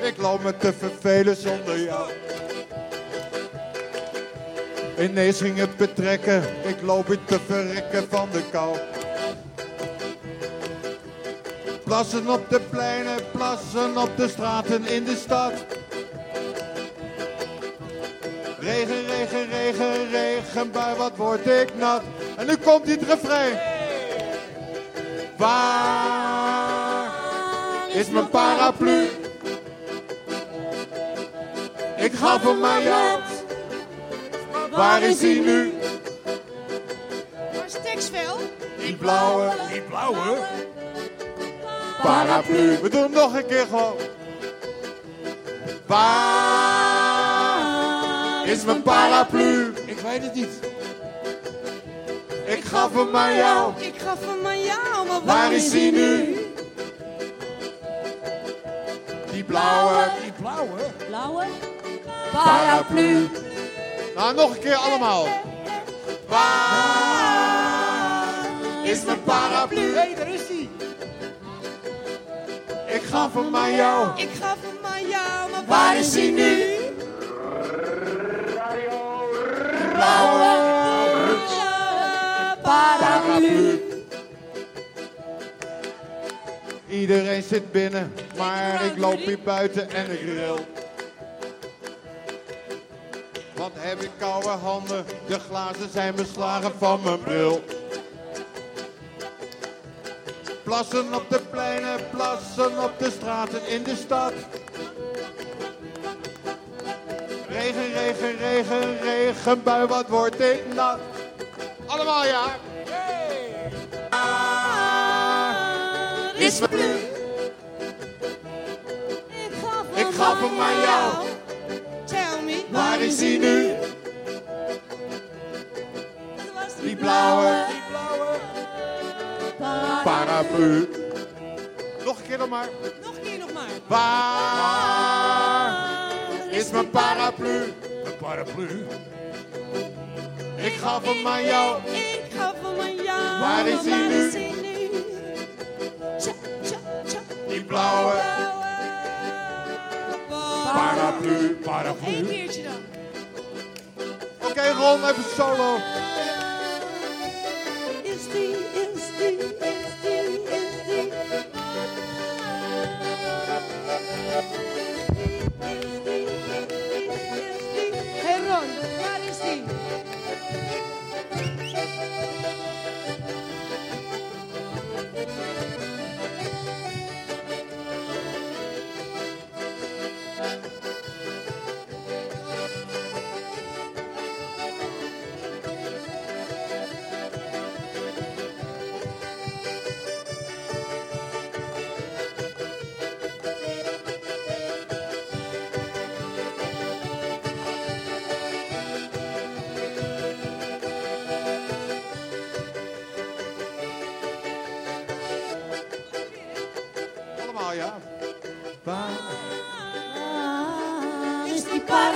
Ik loop me te vervelen zonder jou. Ineens ging het betrekken, ik loop weer te verrekken van de kou. Plassen op de pleinen, plassen op de straten in de stad. Regen, regen, regen, regenbui, wat word ik nat. En nu komt dit refrein. Waar is mijn paraplu? Ik ga voor mij jou. Waar is hij nu? Waar is Texvel? Die blauwe, die blauwe. paraplu. We doen hem nog een keer gewoon. Waar is mijn paraplu? Ik weet het niet. Ik ga voor mij jou. Ik ga van aan jou, maar Waar is hij nu? Die blauwe Die blauwe? Blauwe? paraplu. Nou, nog een keer allemaal. Waar is mijn paraplu? Hé, hey, daar is hij. Ik ga voor mij jou. Ik ga van aan jou, maar Waar is hij nu? Blauwe paraplu. Iedereen zit binnen, maar ik loop hier buiten en ik ril. Wat heb ik koude handen, de glazen zijn beslagen van mijn bril. Plassen op de pleinen, plassen op de straten in de stad. Regen, regen, regen, regenbui, wat word ik nat. Allemaal ja. Is mijn blue. Voor mij jou. Tell me. Waar is hij nu? Die blauwe paraplu. Nog een keer nog maar. Nog een keer nog maar. Waar is mijn paraplu? Mijn paraplu. Ik ga voor mij jou. Ik ga van aan jou. Waar is hij nu? Die blauwe paraplu. Paraplu. Eén biertje dan. Oké, Ron, even solo. Is die, is die, is die, is die.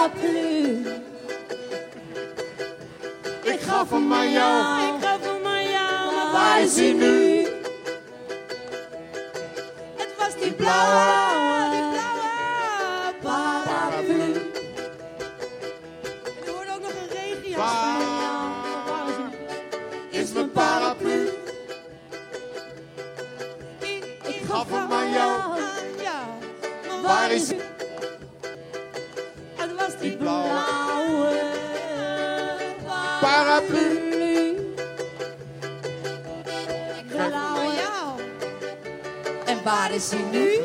Paraplu? Ik gaf hem aan jou. Ik gaf hem aan jou, maar waar is hij nu? Het was die blauwe, En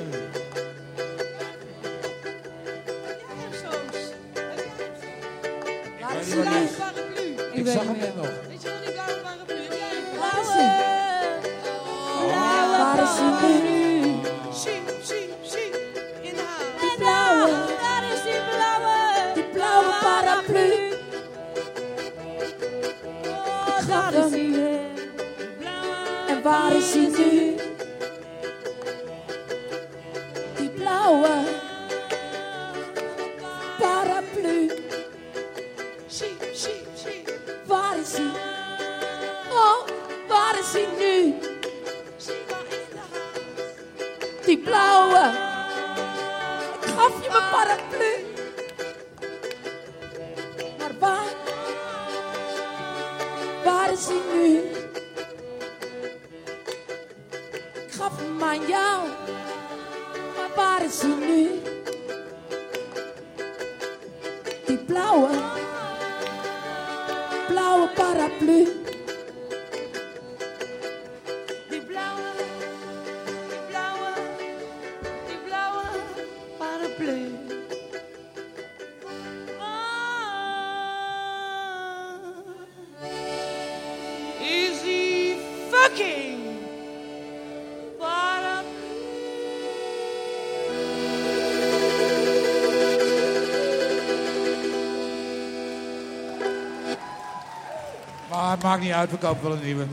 maakt niet uit, we kopen wel een nieuwe.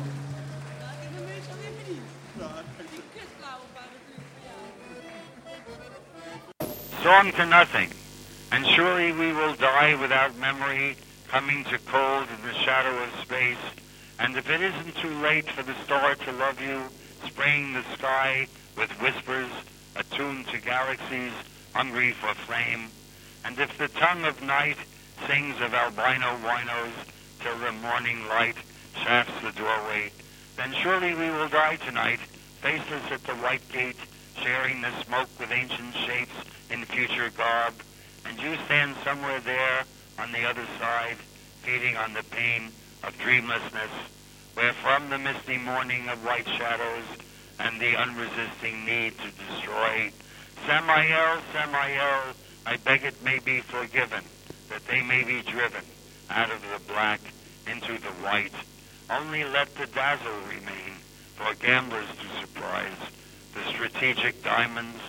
Song to nothing. And surely we will die without memory, coming to cold in the shadow of space. And if it isn't too late for the star to love you, spraying the sky with whispers attuned to galaxies hungry for flame. And if the tongue of night sings of albino winos till the morning light shafts the doorway, then surely we will die tonight, faceless at the white gate, sharing the smoke with ancient shapes in future garb. And you stand somewhere there on the other side, feeding on the pain of dreamlessness, where from the misty morning of white shadows and the unresisting need to destroy, Samael, Samael, I beg it may be forgiven, that they may be driven out of the black into the white. Only let the dazzle remain for gamblers to surprise, the strategic diamonds,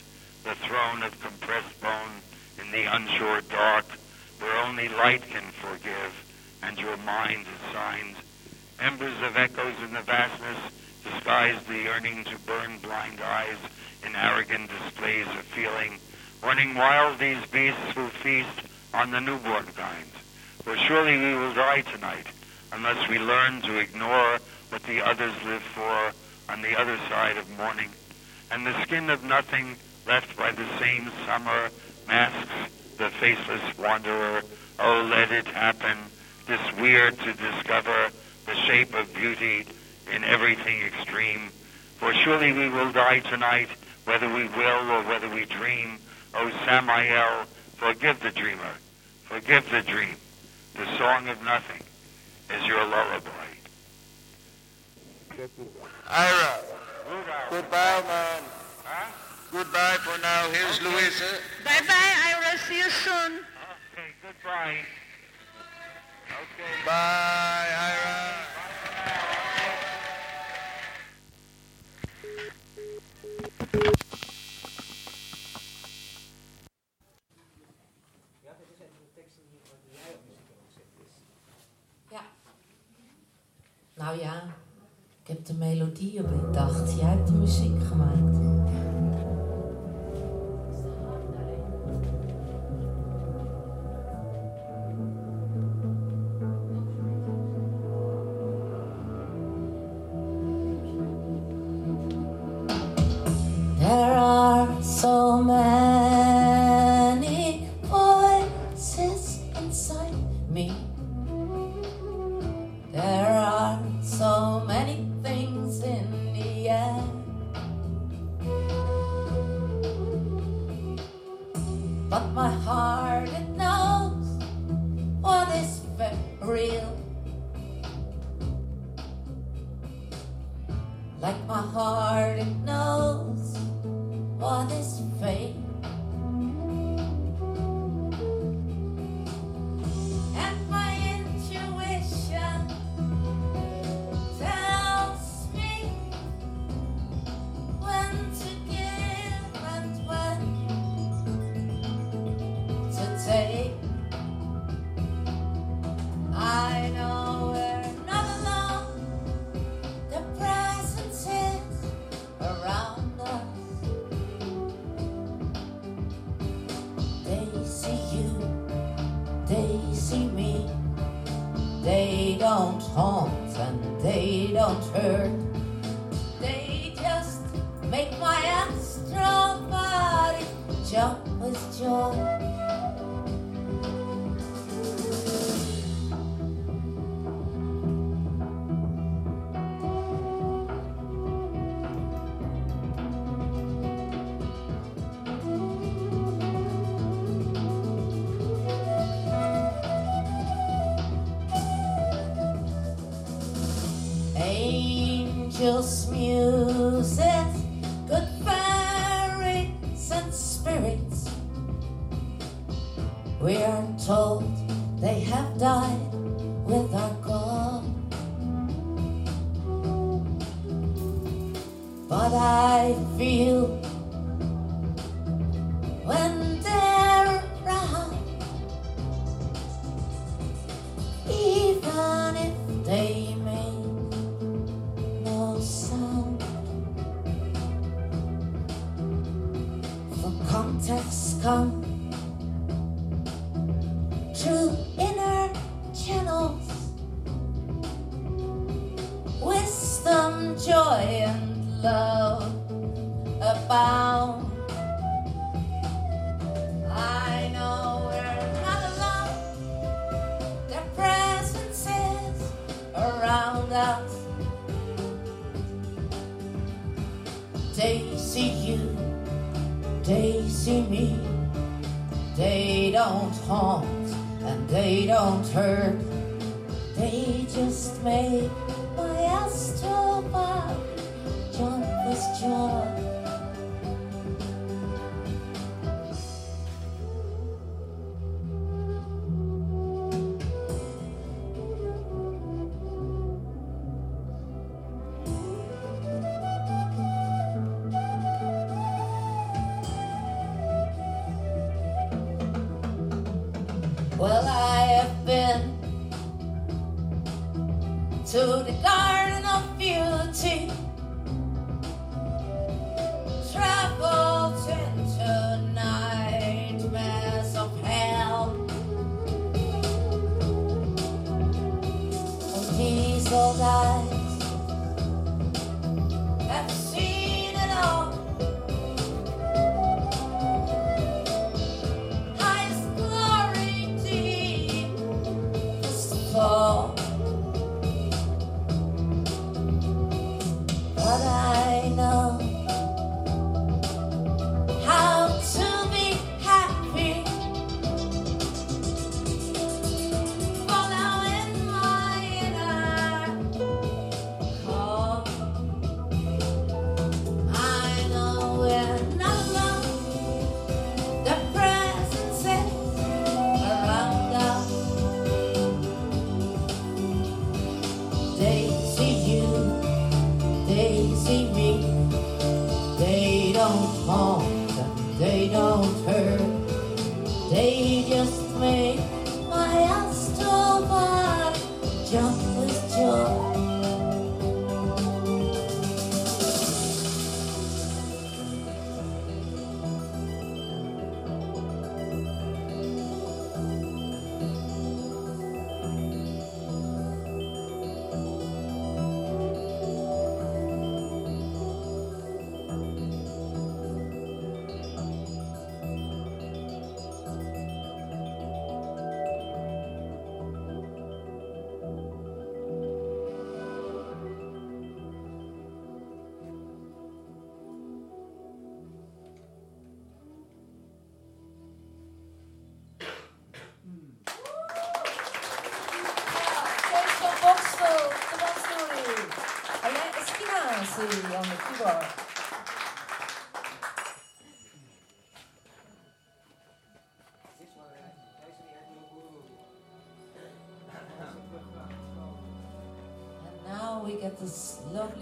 the throne of compressed bone in the unsure dark, where only light can forgive, and your mind is signed. Embers of echoes in the vastness disguise the yearning to burn blind eyes in arrogant displays of feeling. Running wild, these beasts will feast on the newborn kind. For surely we will die tonight unless we learn to ignore what the others live for on the other side of morning. And the skin of nothing left by the same summer masks the faceless wanderer. Oh, let it happen. This weird to discover the shape of beauty in everything extreme. For surely we will die tonight, whether we will or whether we dream. Oh, Samael, forgive the dreamer. Forgive the dream. The song of nothing is your lullaby. Ira. Goodbye, man. Goodbye for now. Here's Louis. Bye bye, Ira. See you soon. Okay, goodbye. Okay. Bye, Ira. Nou ja, ik heb de melodie op bedacht. Jij hebt de muziek gemaakt. There are so many but my heart it knows what is real. Like my heart it knows what is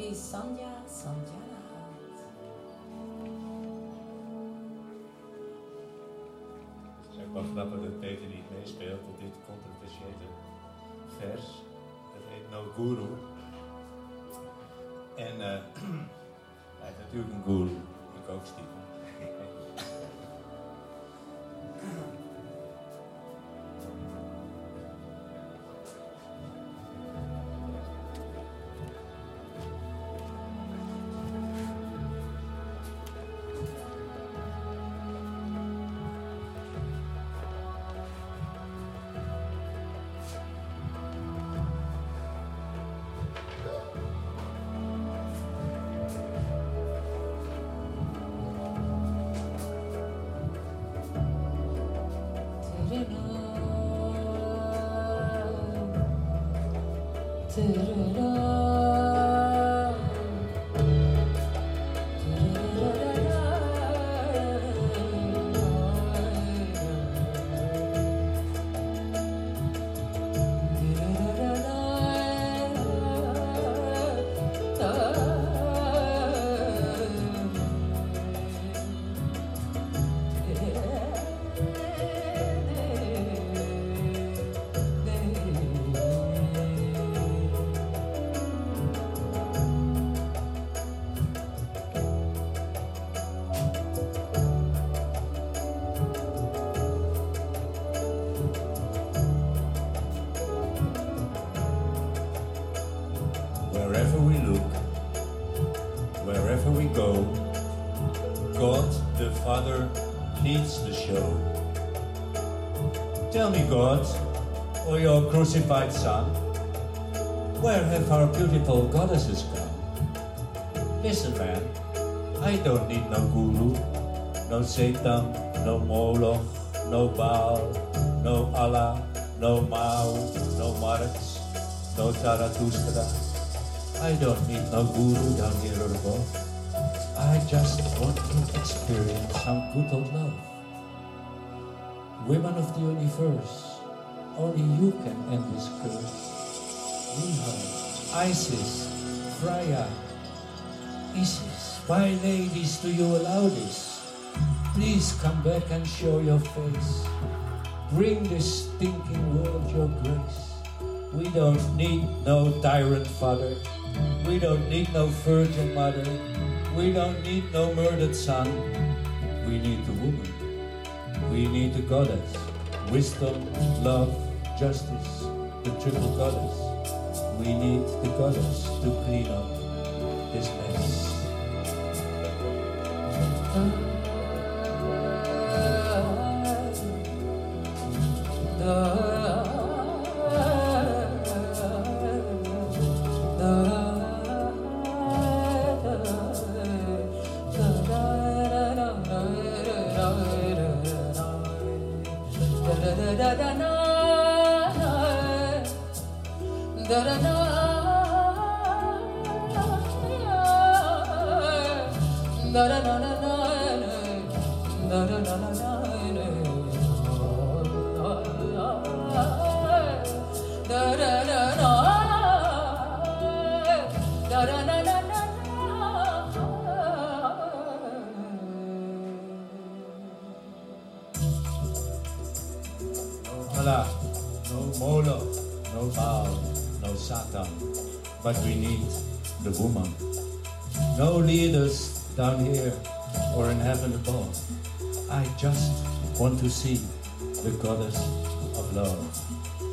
lovely Sandhya Sandhya. Het is ook wel grappig dat Peter niet meespeelt, want dit controversiële vers, dat heet No Guru. En eh, hij heeft natuurlijk een guru, ik ook sırrı God, O your crucified Son, where have our beautiful goddesses gone? Listen, man, I don't need no guru, no Satan, no Moloch, no Baal, no Allah, no Mao, no Marx, no Zarathustra. I don't need no guru down here above. I just want to experience some good old love. Women of the universe, only you can end this curse. Riha, Isis, Freya, Isis, why ladies do you allow this? Please come back and show your face. Bring this stinking world your grace. We don't need no tyrant father. We don't need no virgin mother. We don't need no murdered son. We need the woman. We need the goddess. Wisdom, love, justice, the triple goddess. We need the goddess to clean up this mess. No want to see the goddess of love.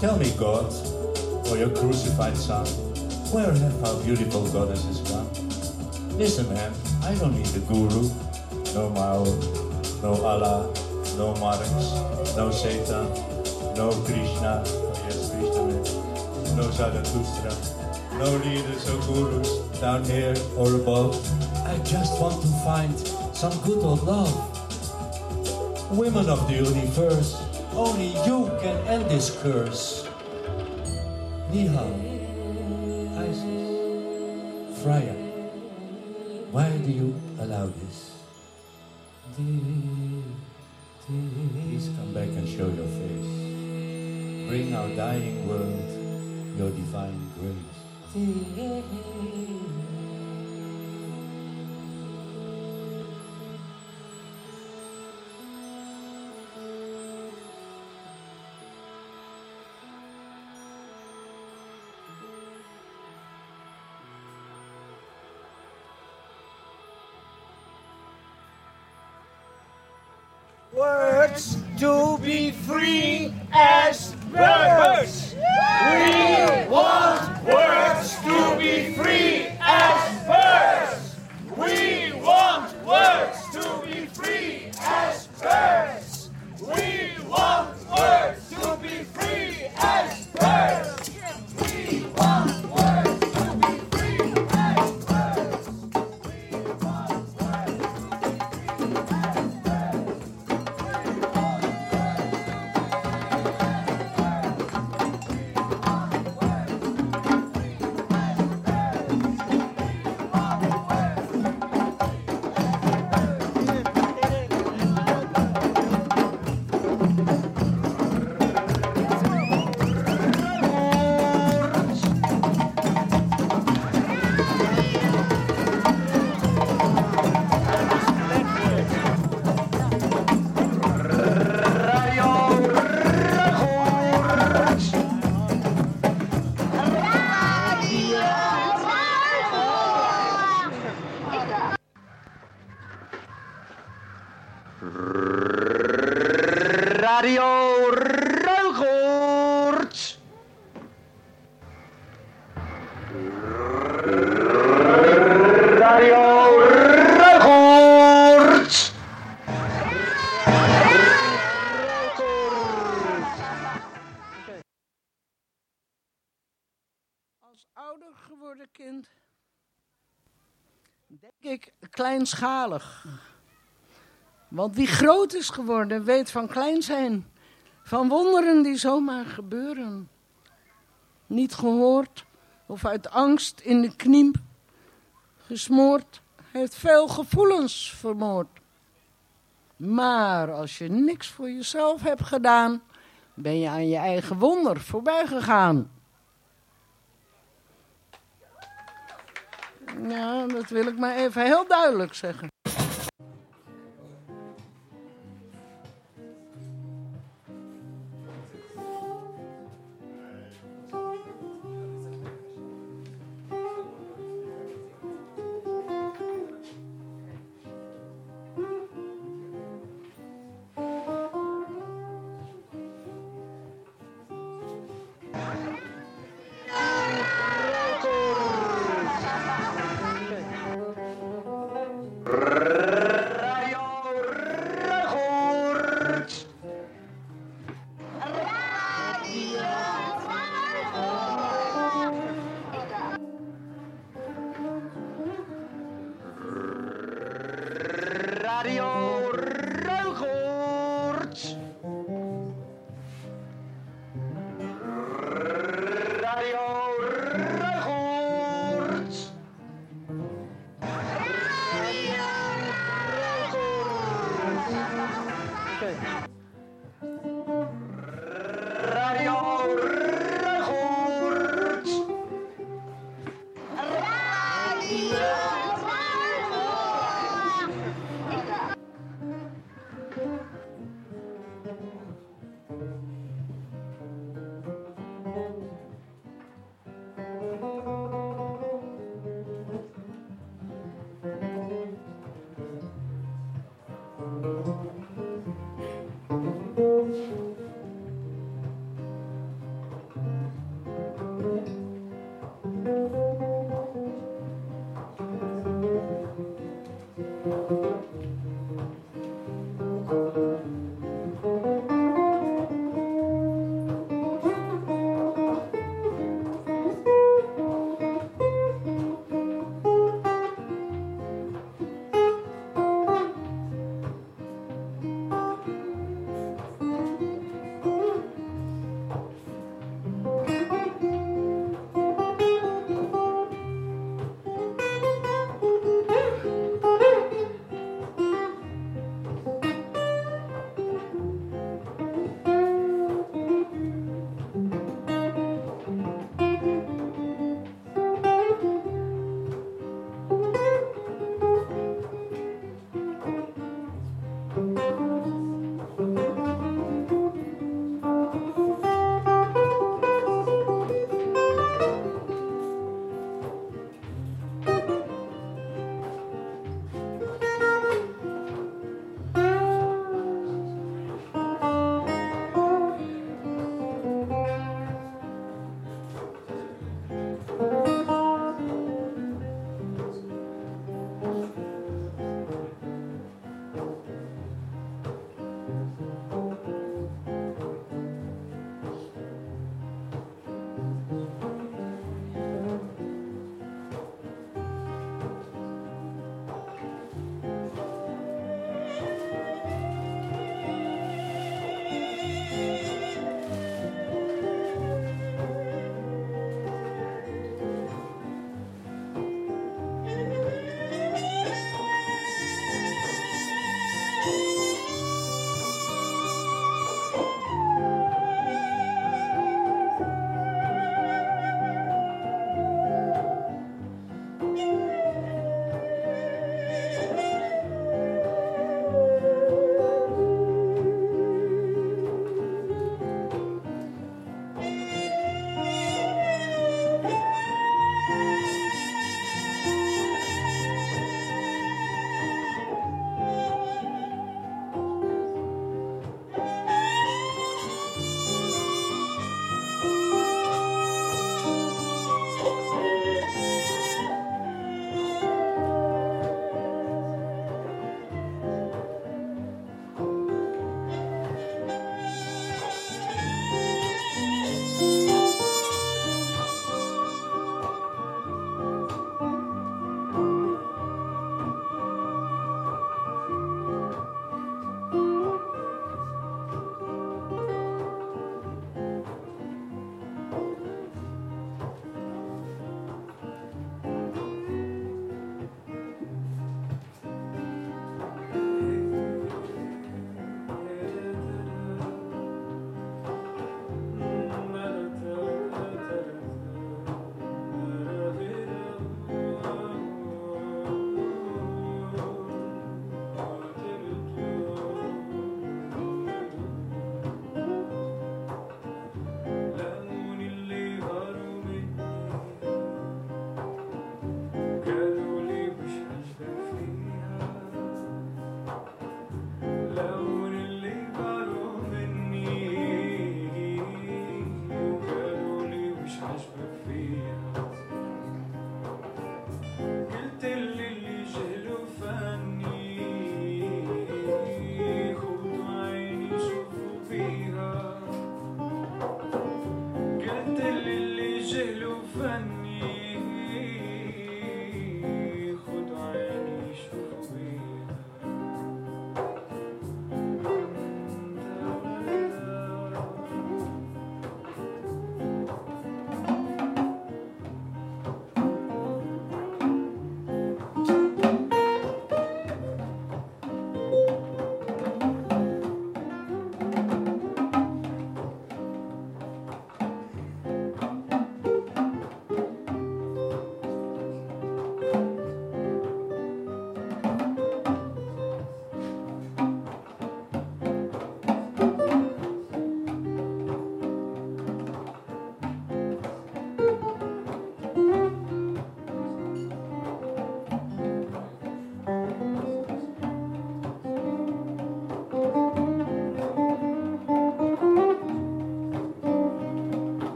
Tell me, God, or your crucified Son, where have our beautiful goddesses gone? Listen, man, I don't need a guru, no Mao, no Allah, no Marx, no Satan, no Krishna, oh yes, Krishna, man. no Zarathustra, no leaders or gurus down here or above. I just want to find some good old love. Women of the universe, only you can end this curse. Nihal, Isis, Freya, why do you allow this? Please come back and show your face. Bring our dying world your divine grace. Free as birds. Radio Ruigoort. Radio Ruigoort. Als ouder geworden kind denk ik kleinschalig. Want wie groot is geworden, weet van klein zijn. Van wonderen die zomaar gebeuren. Niet gehoord of uit angst in de knie gesmoord, heeft veel gevoelens vermoord. Maar als je niks voor jezelf hebt gedaan, ben je aan je eigen wonder voorbij gegaan. Ja, dat wil ik maar even heel duidelijk zeggen.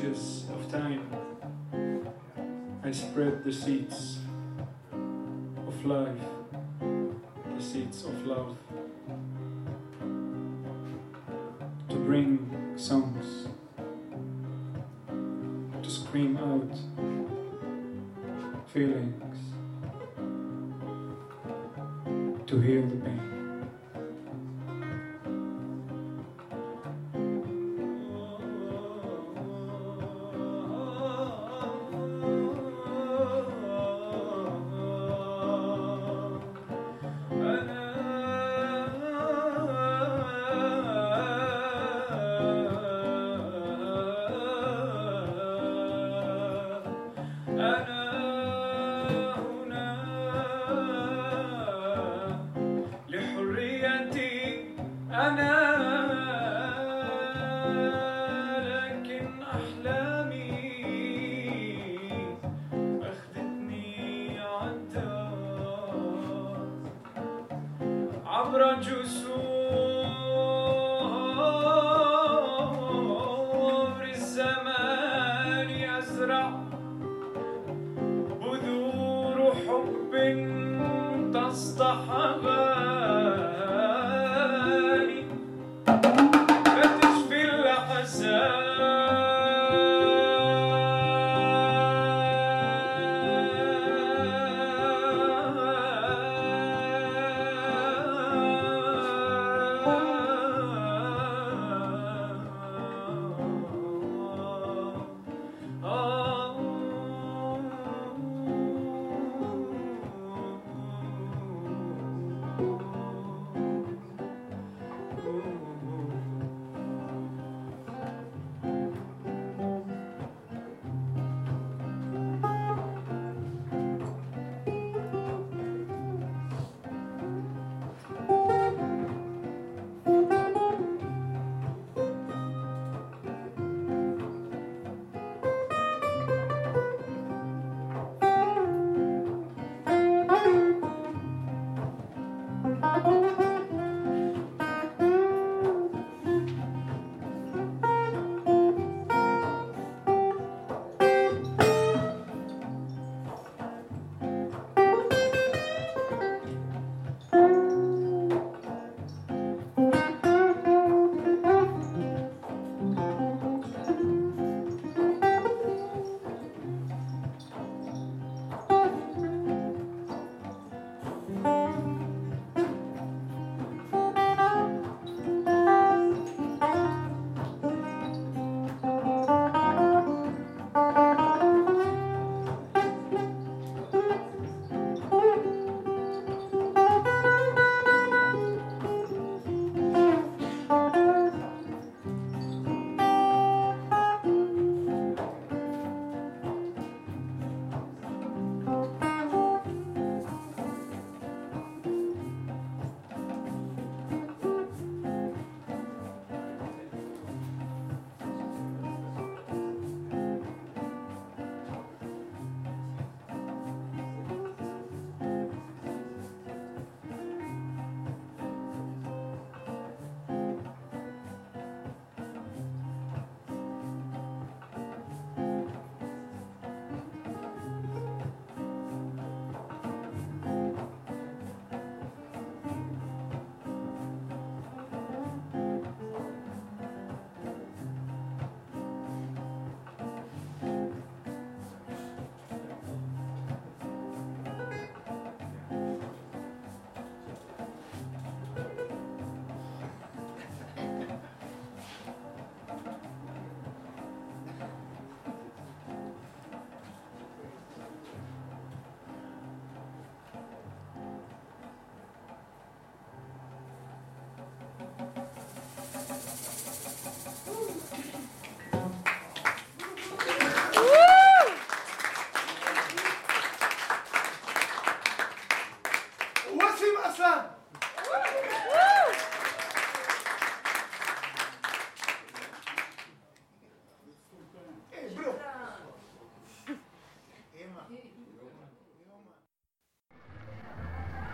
Of time, I spread the seeds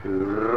Radio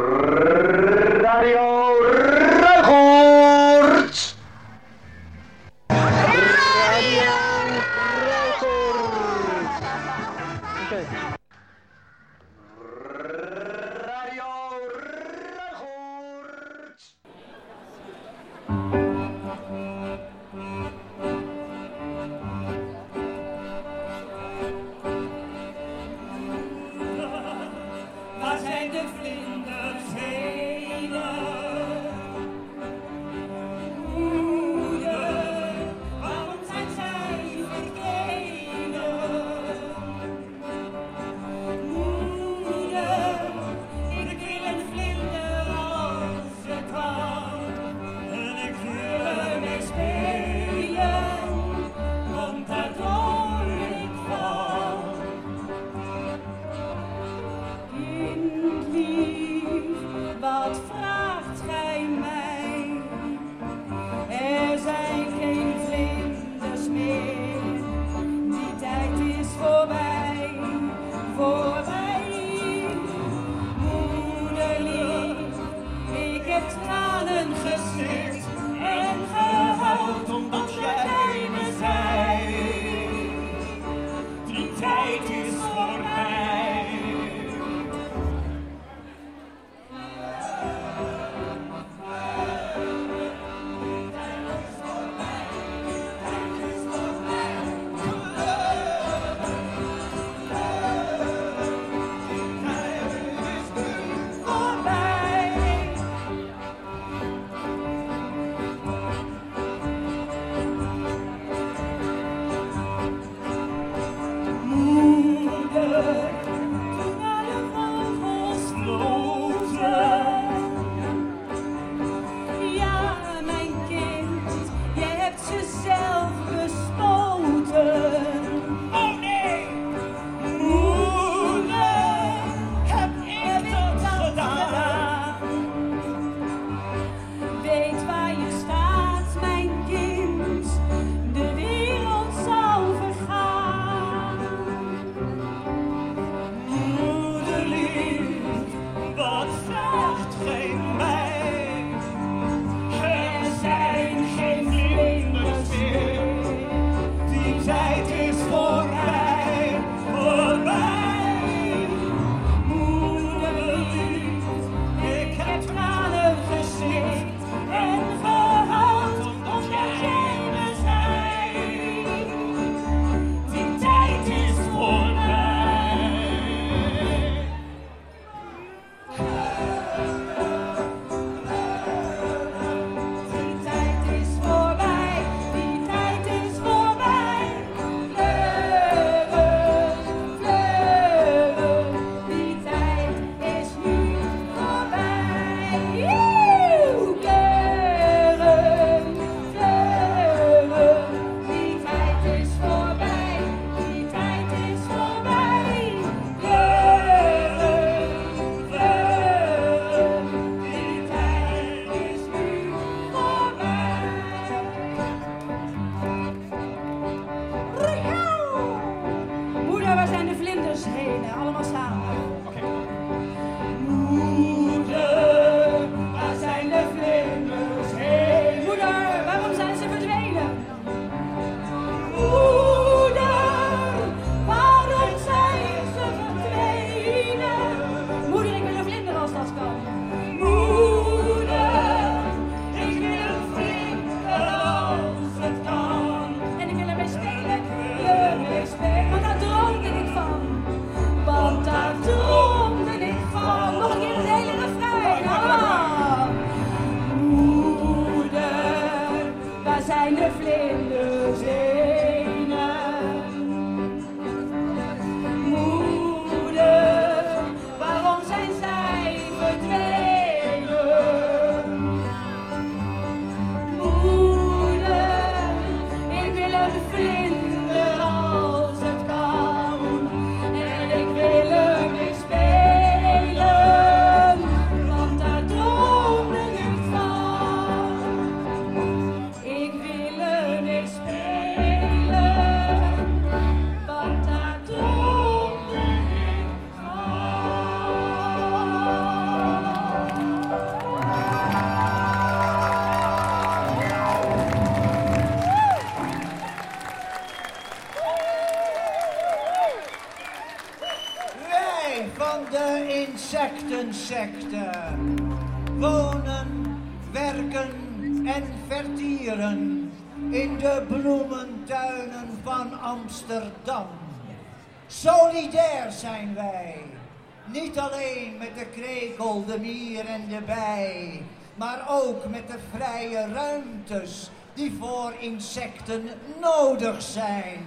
nodig zijn.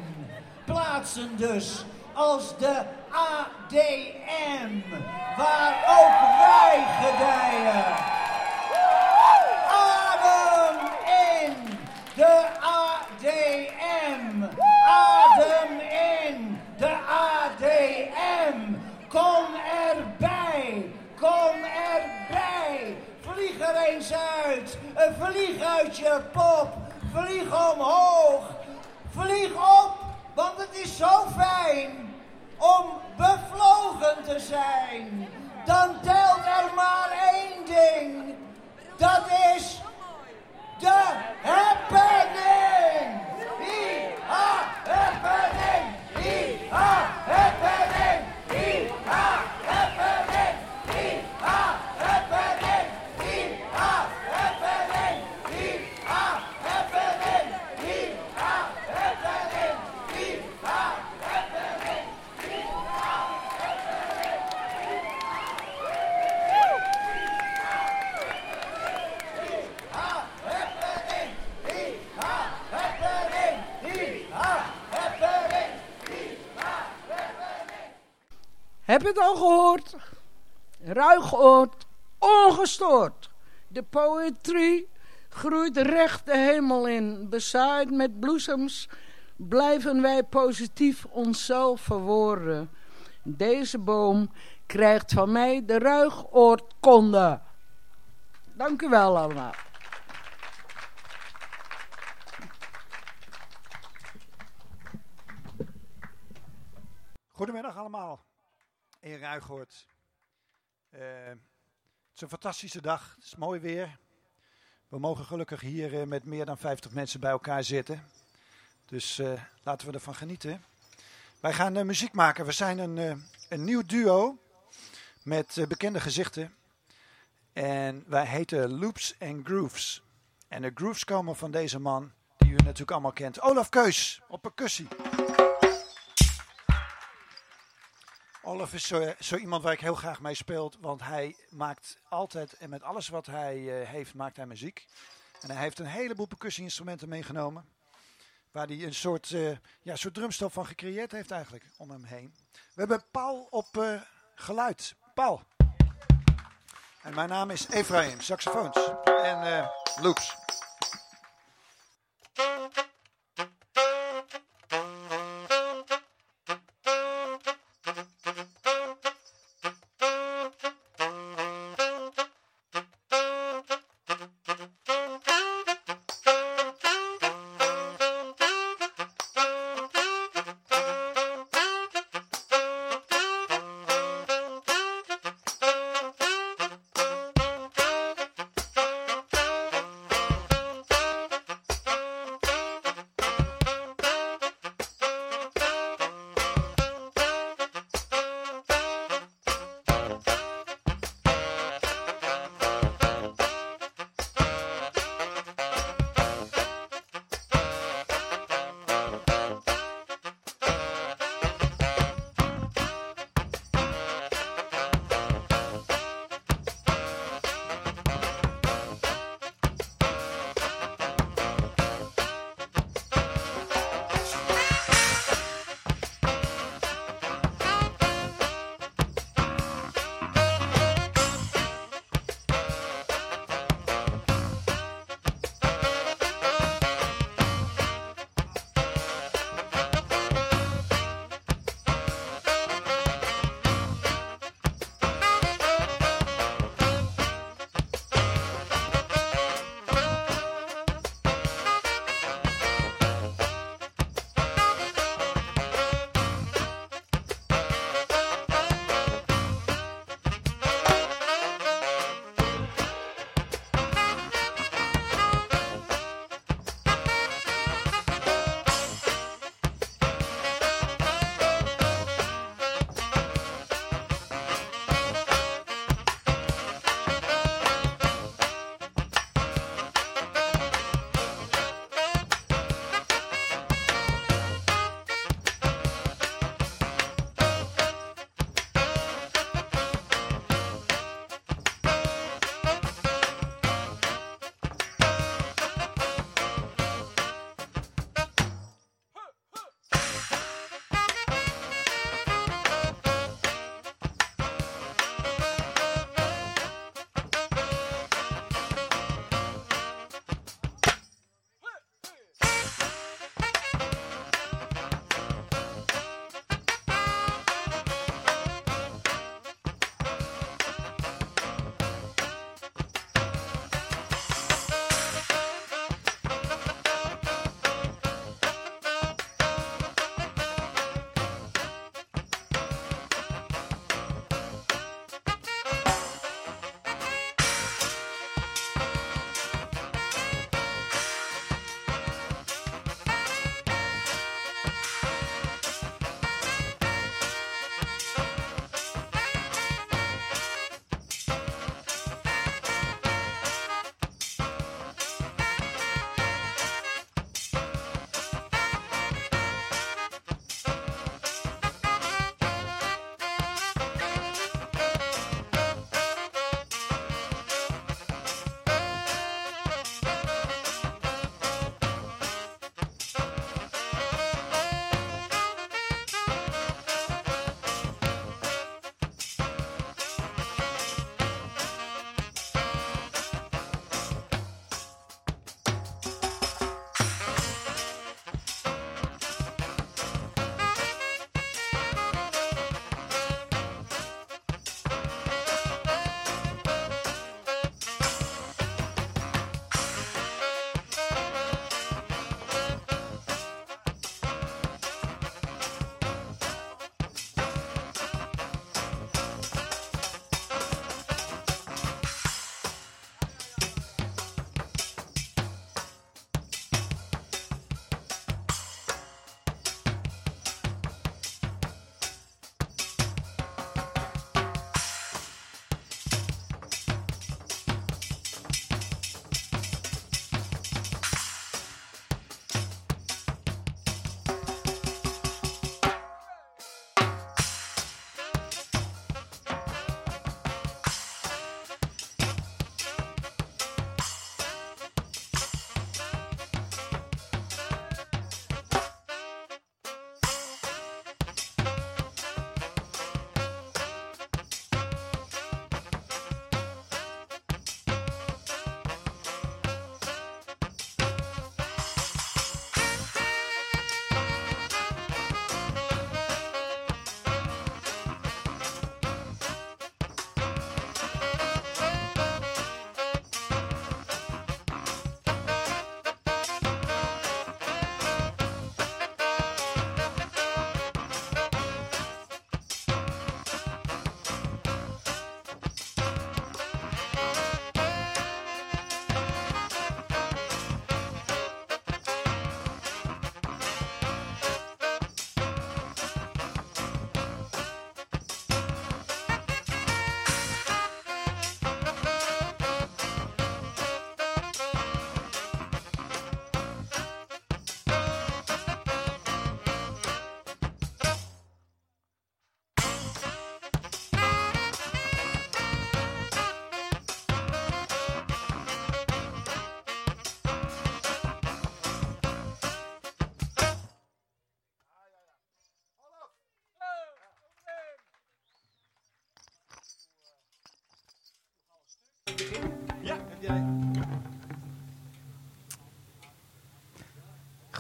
Plaatsen dus als de ADM, waar ook wij gedijen. Adem in de ADM. Adem in de ADM. Kom erbij. Kom erbij. Vlieg er eens uit. Vlieg uit je pop. Vlieg omhoog. Vlieg op, want het is zo fijn om bevlogen te zijn. Dan telt er maar één ding. Dat is de happening. Hi-ha, happening. Hi-ha, happening. Hi-ha, happening. Hi-ha, happening. Hi-ha, happening. Hi-ha, happening. Hi-ha, happening. Hi-ha, happening. Heb je het al gehoord? Ruigoord, ongestoord. De poëtrie groeit recht de hemel in. Bezaaid met bloesems blijven wij positief onszelf verwoorden. Deze boom krijgt van mij de ruigoordkonde. Dank u wel allemaal. Goedemiddag allemaal in Ruigoord. Eh, het is een fantastische dag, het is mooi weer. We mogen gelukkig hier eh, met meer dan 50 mensen bij elkaar zitten. Dus eh, laten we ervan genieten. Wij gaan muziek maken. We zijn een, een nieuw duo met bekende gezichten. En wij heten Loops and Grooves. En de grooves komen van deze man, die u natuurlijk allemaal kent. Olaf Keus, op percussie. Olaf is zo, zo iemand waar ik heel graag mee speel, want hij maakt altijd en met alles wat hij eh, heeft, maakt hij muziek. En hij heeft een heleboel percussie-instrumenten meegenomen, waar hij een soort, eh ja, soort drumstel van gecreëerd heeft eigenlijk om hem heen. We hebben Paul op eh, geluid. Paul. En mijn naam is Efraim, saxofoons en eh, loops.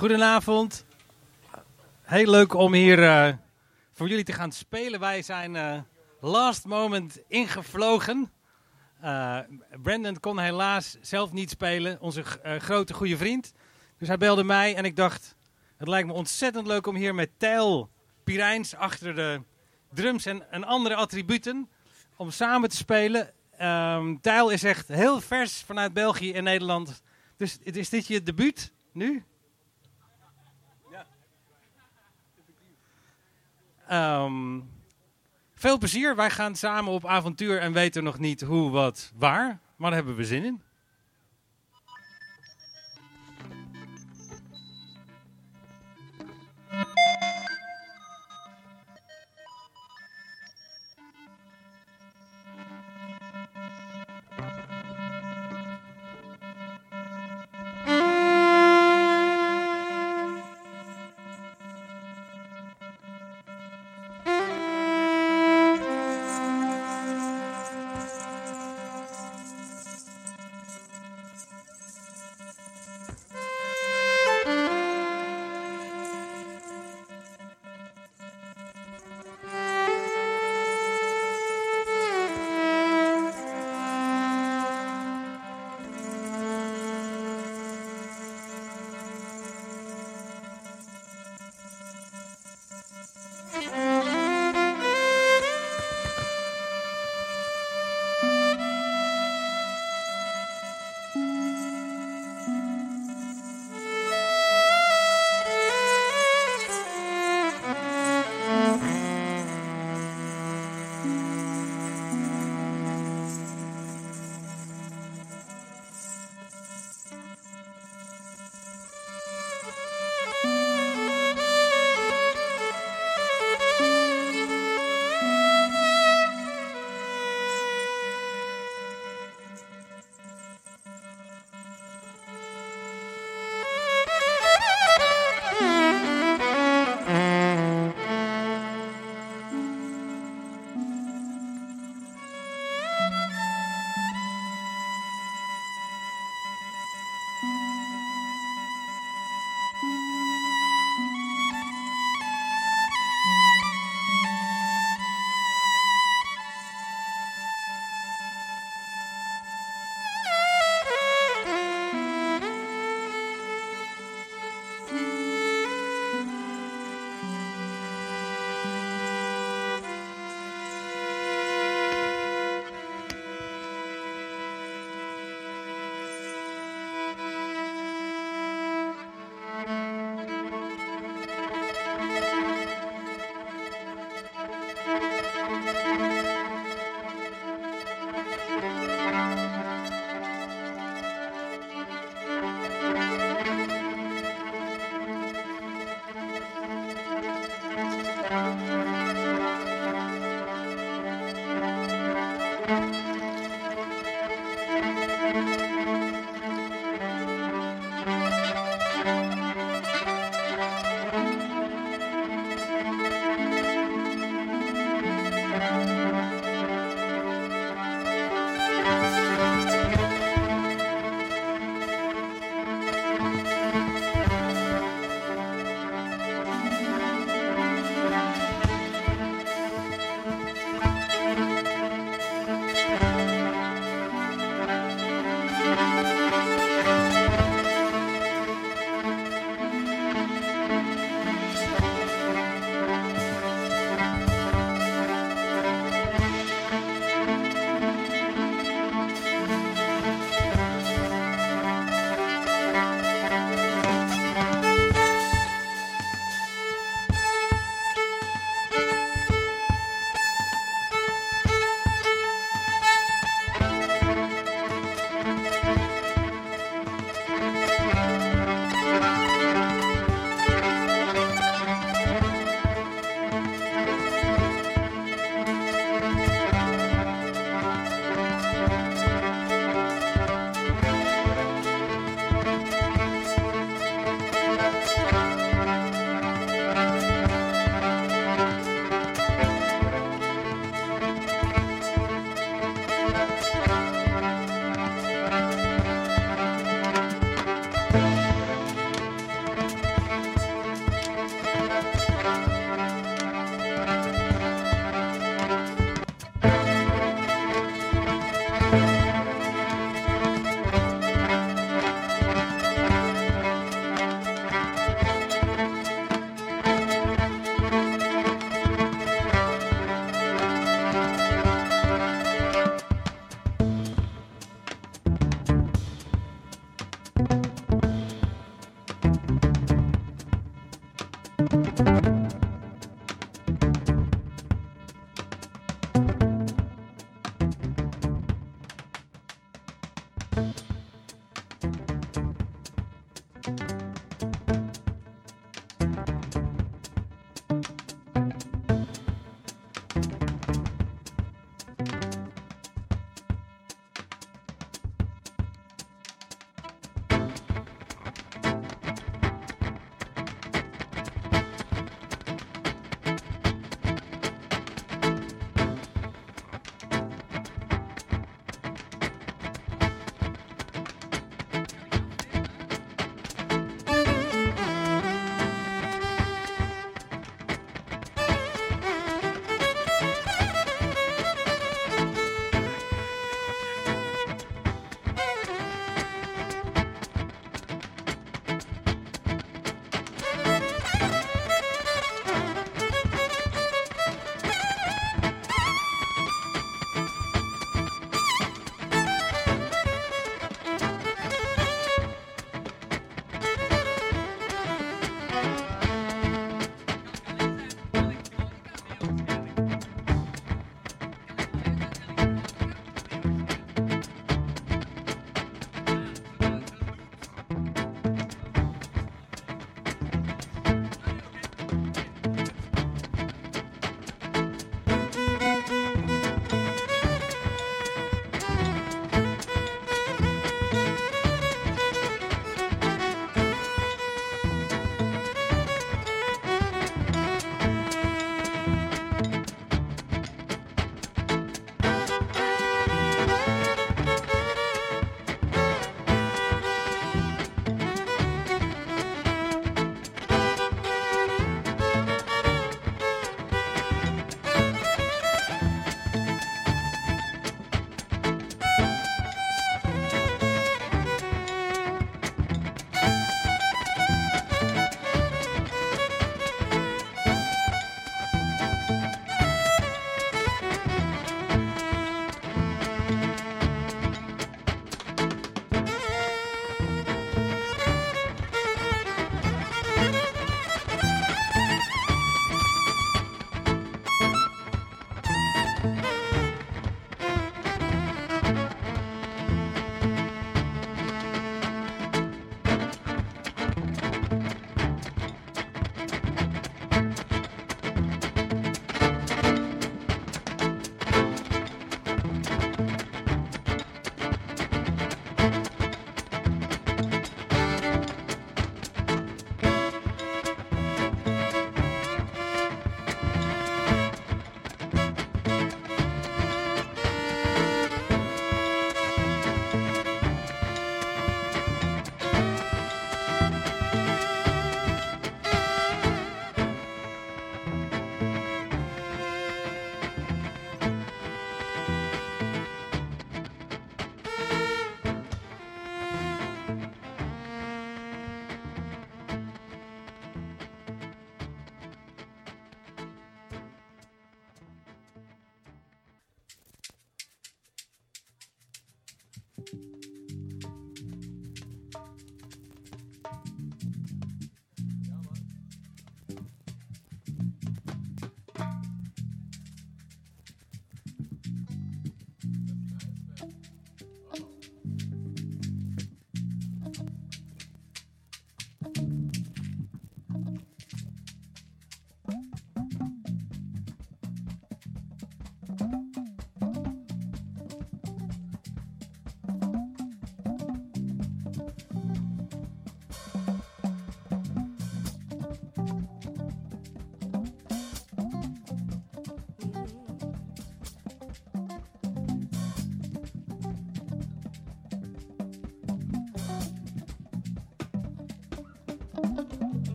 Goedenavond. Heel leuk om hier eh, voor jullie te gaan spelen. Wij zijn eh, last moment ingevlogen. Eh, Brandon kon helaas zelf niet spelen, onze grote goede vriend. Dus hij belde mij en ik dacht, het lijkt me ontzettend leuk om hier met Tijl Pirijns achter de drums en, en andere attributen om samen te spelen. Ehm Tijl is echt heel vers vanuit België en Nederland. Dus is dit je debuut nu? Ehm, veel plezier. Wij gaan samen op avontuur en weten nog niet hoe, wat, waar. Maar daar hebben we zin in.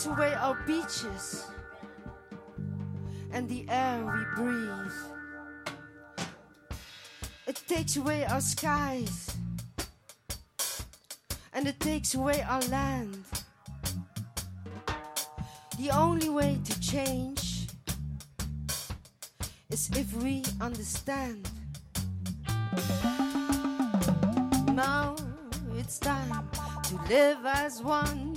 Takes away our beaches and the air we breathe. It takes away our skies and it takes away our land. The only way to change is if we understand. Now it's time to live as one.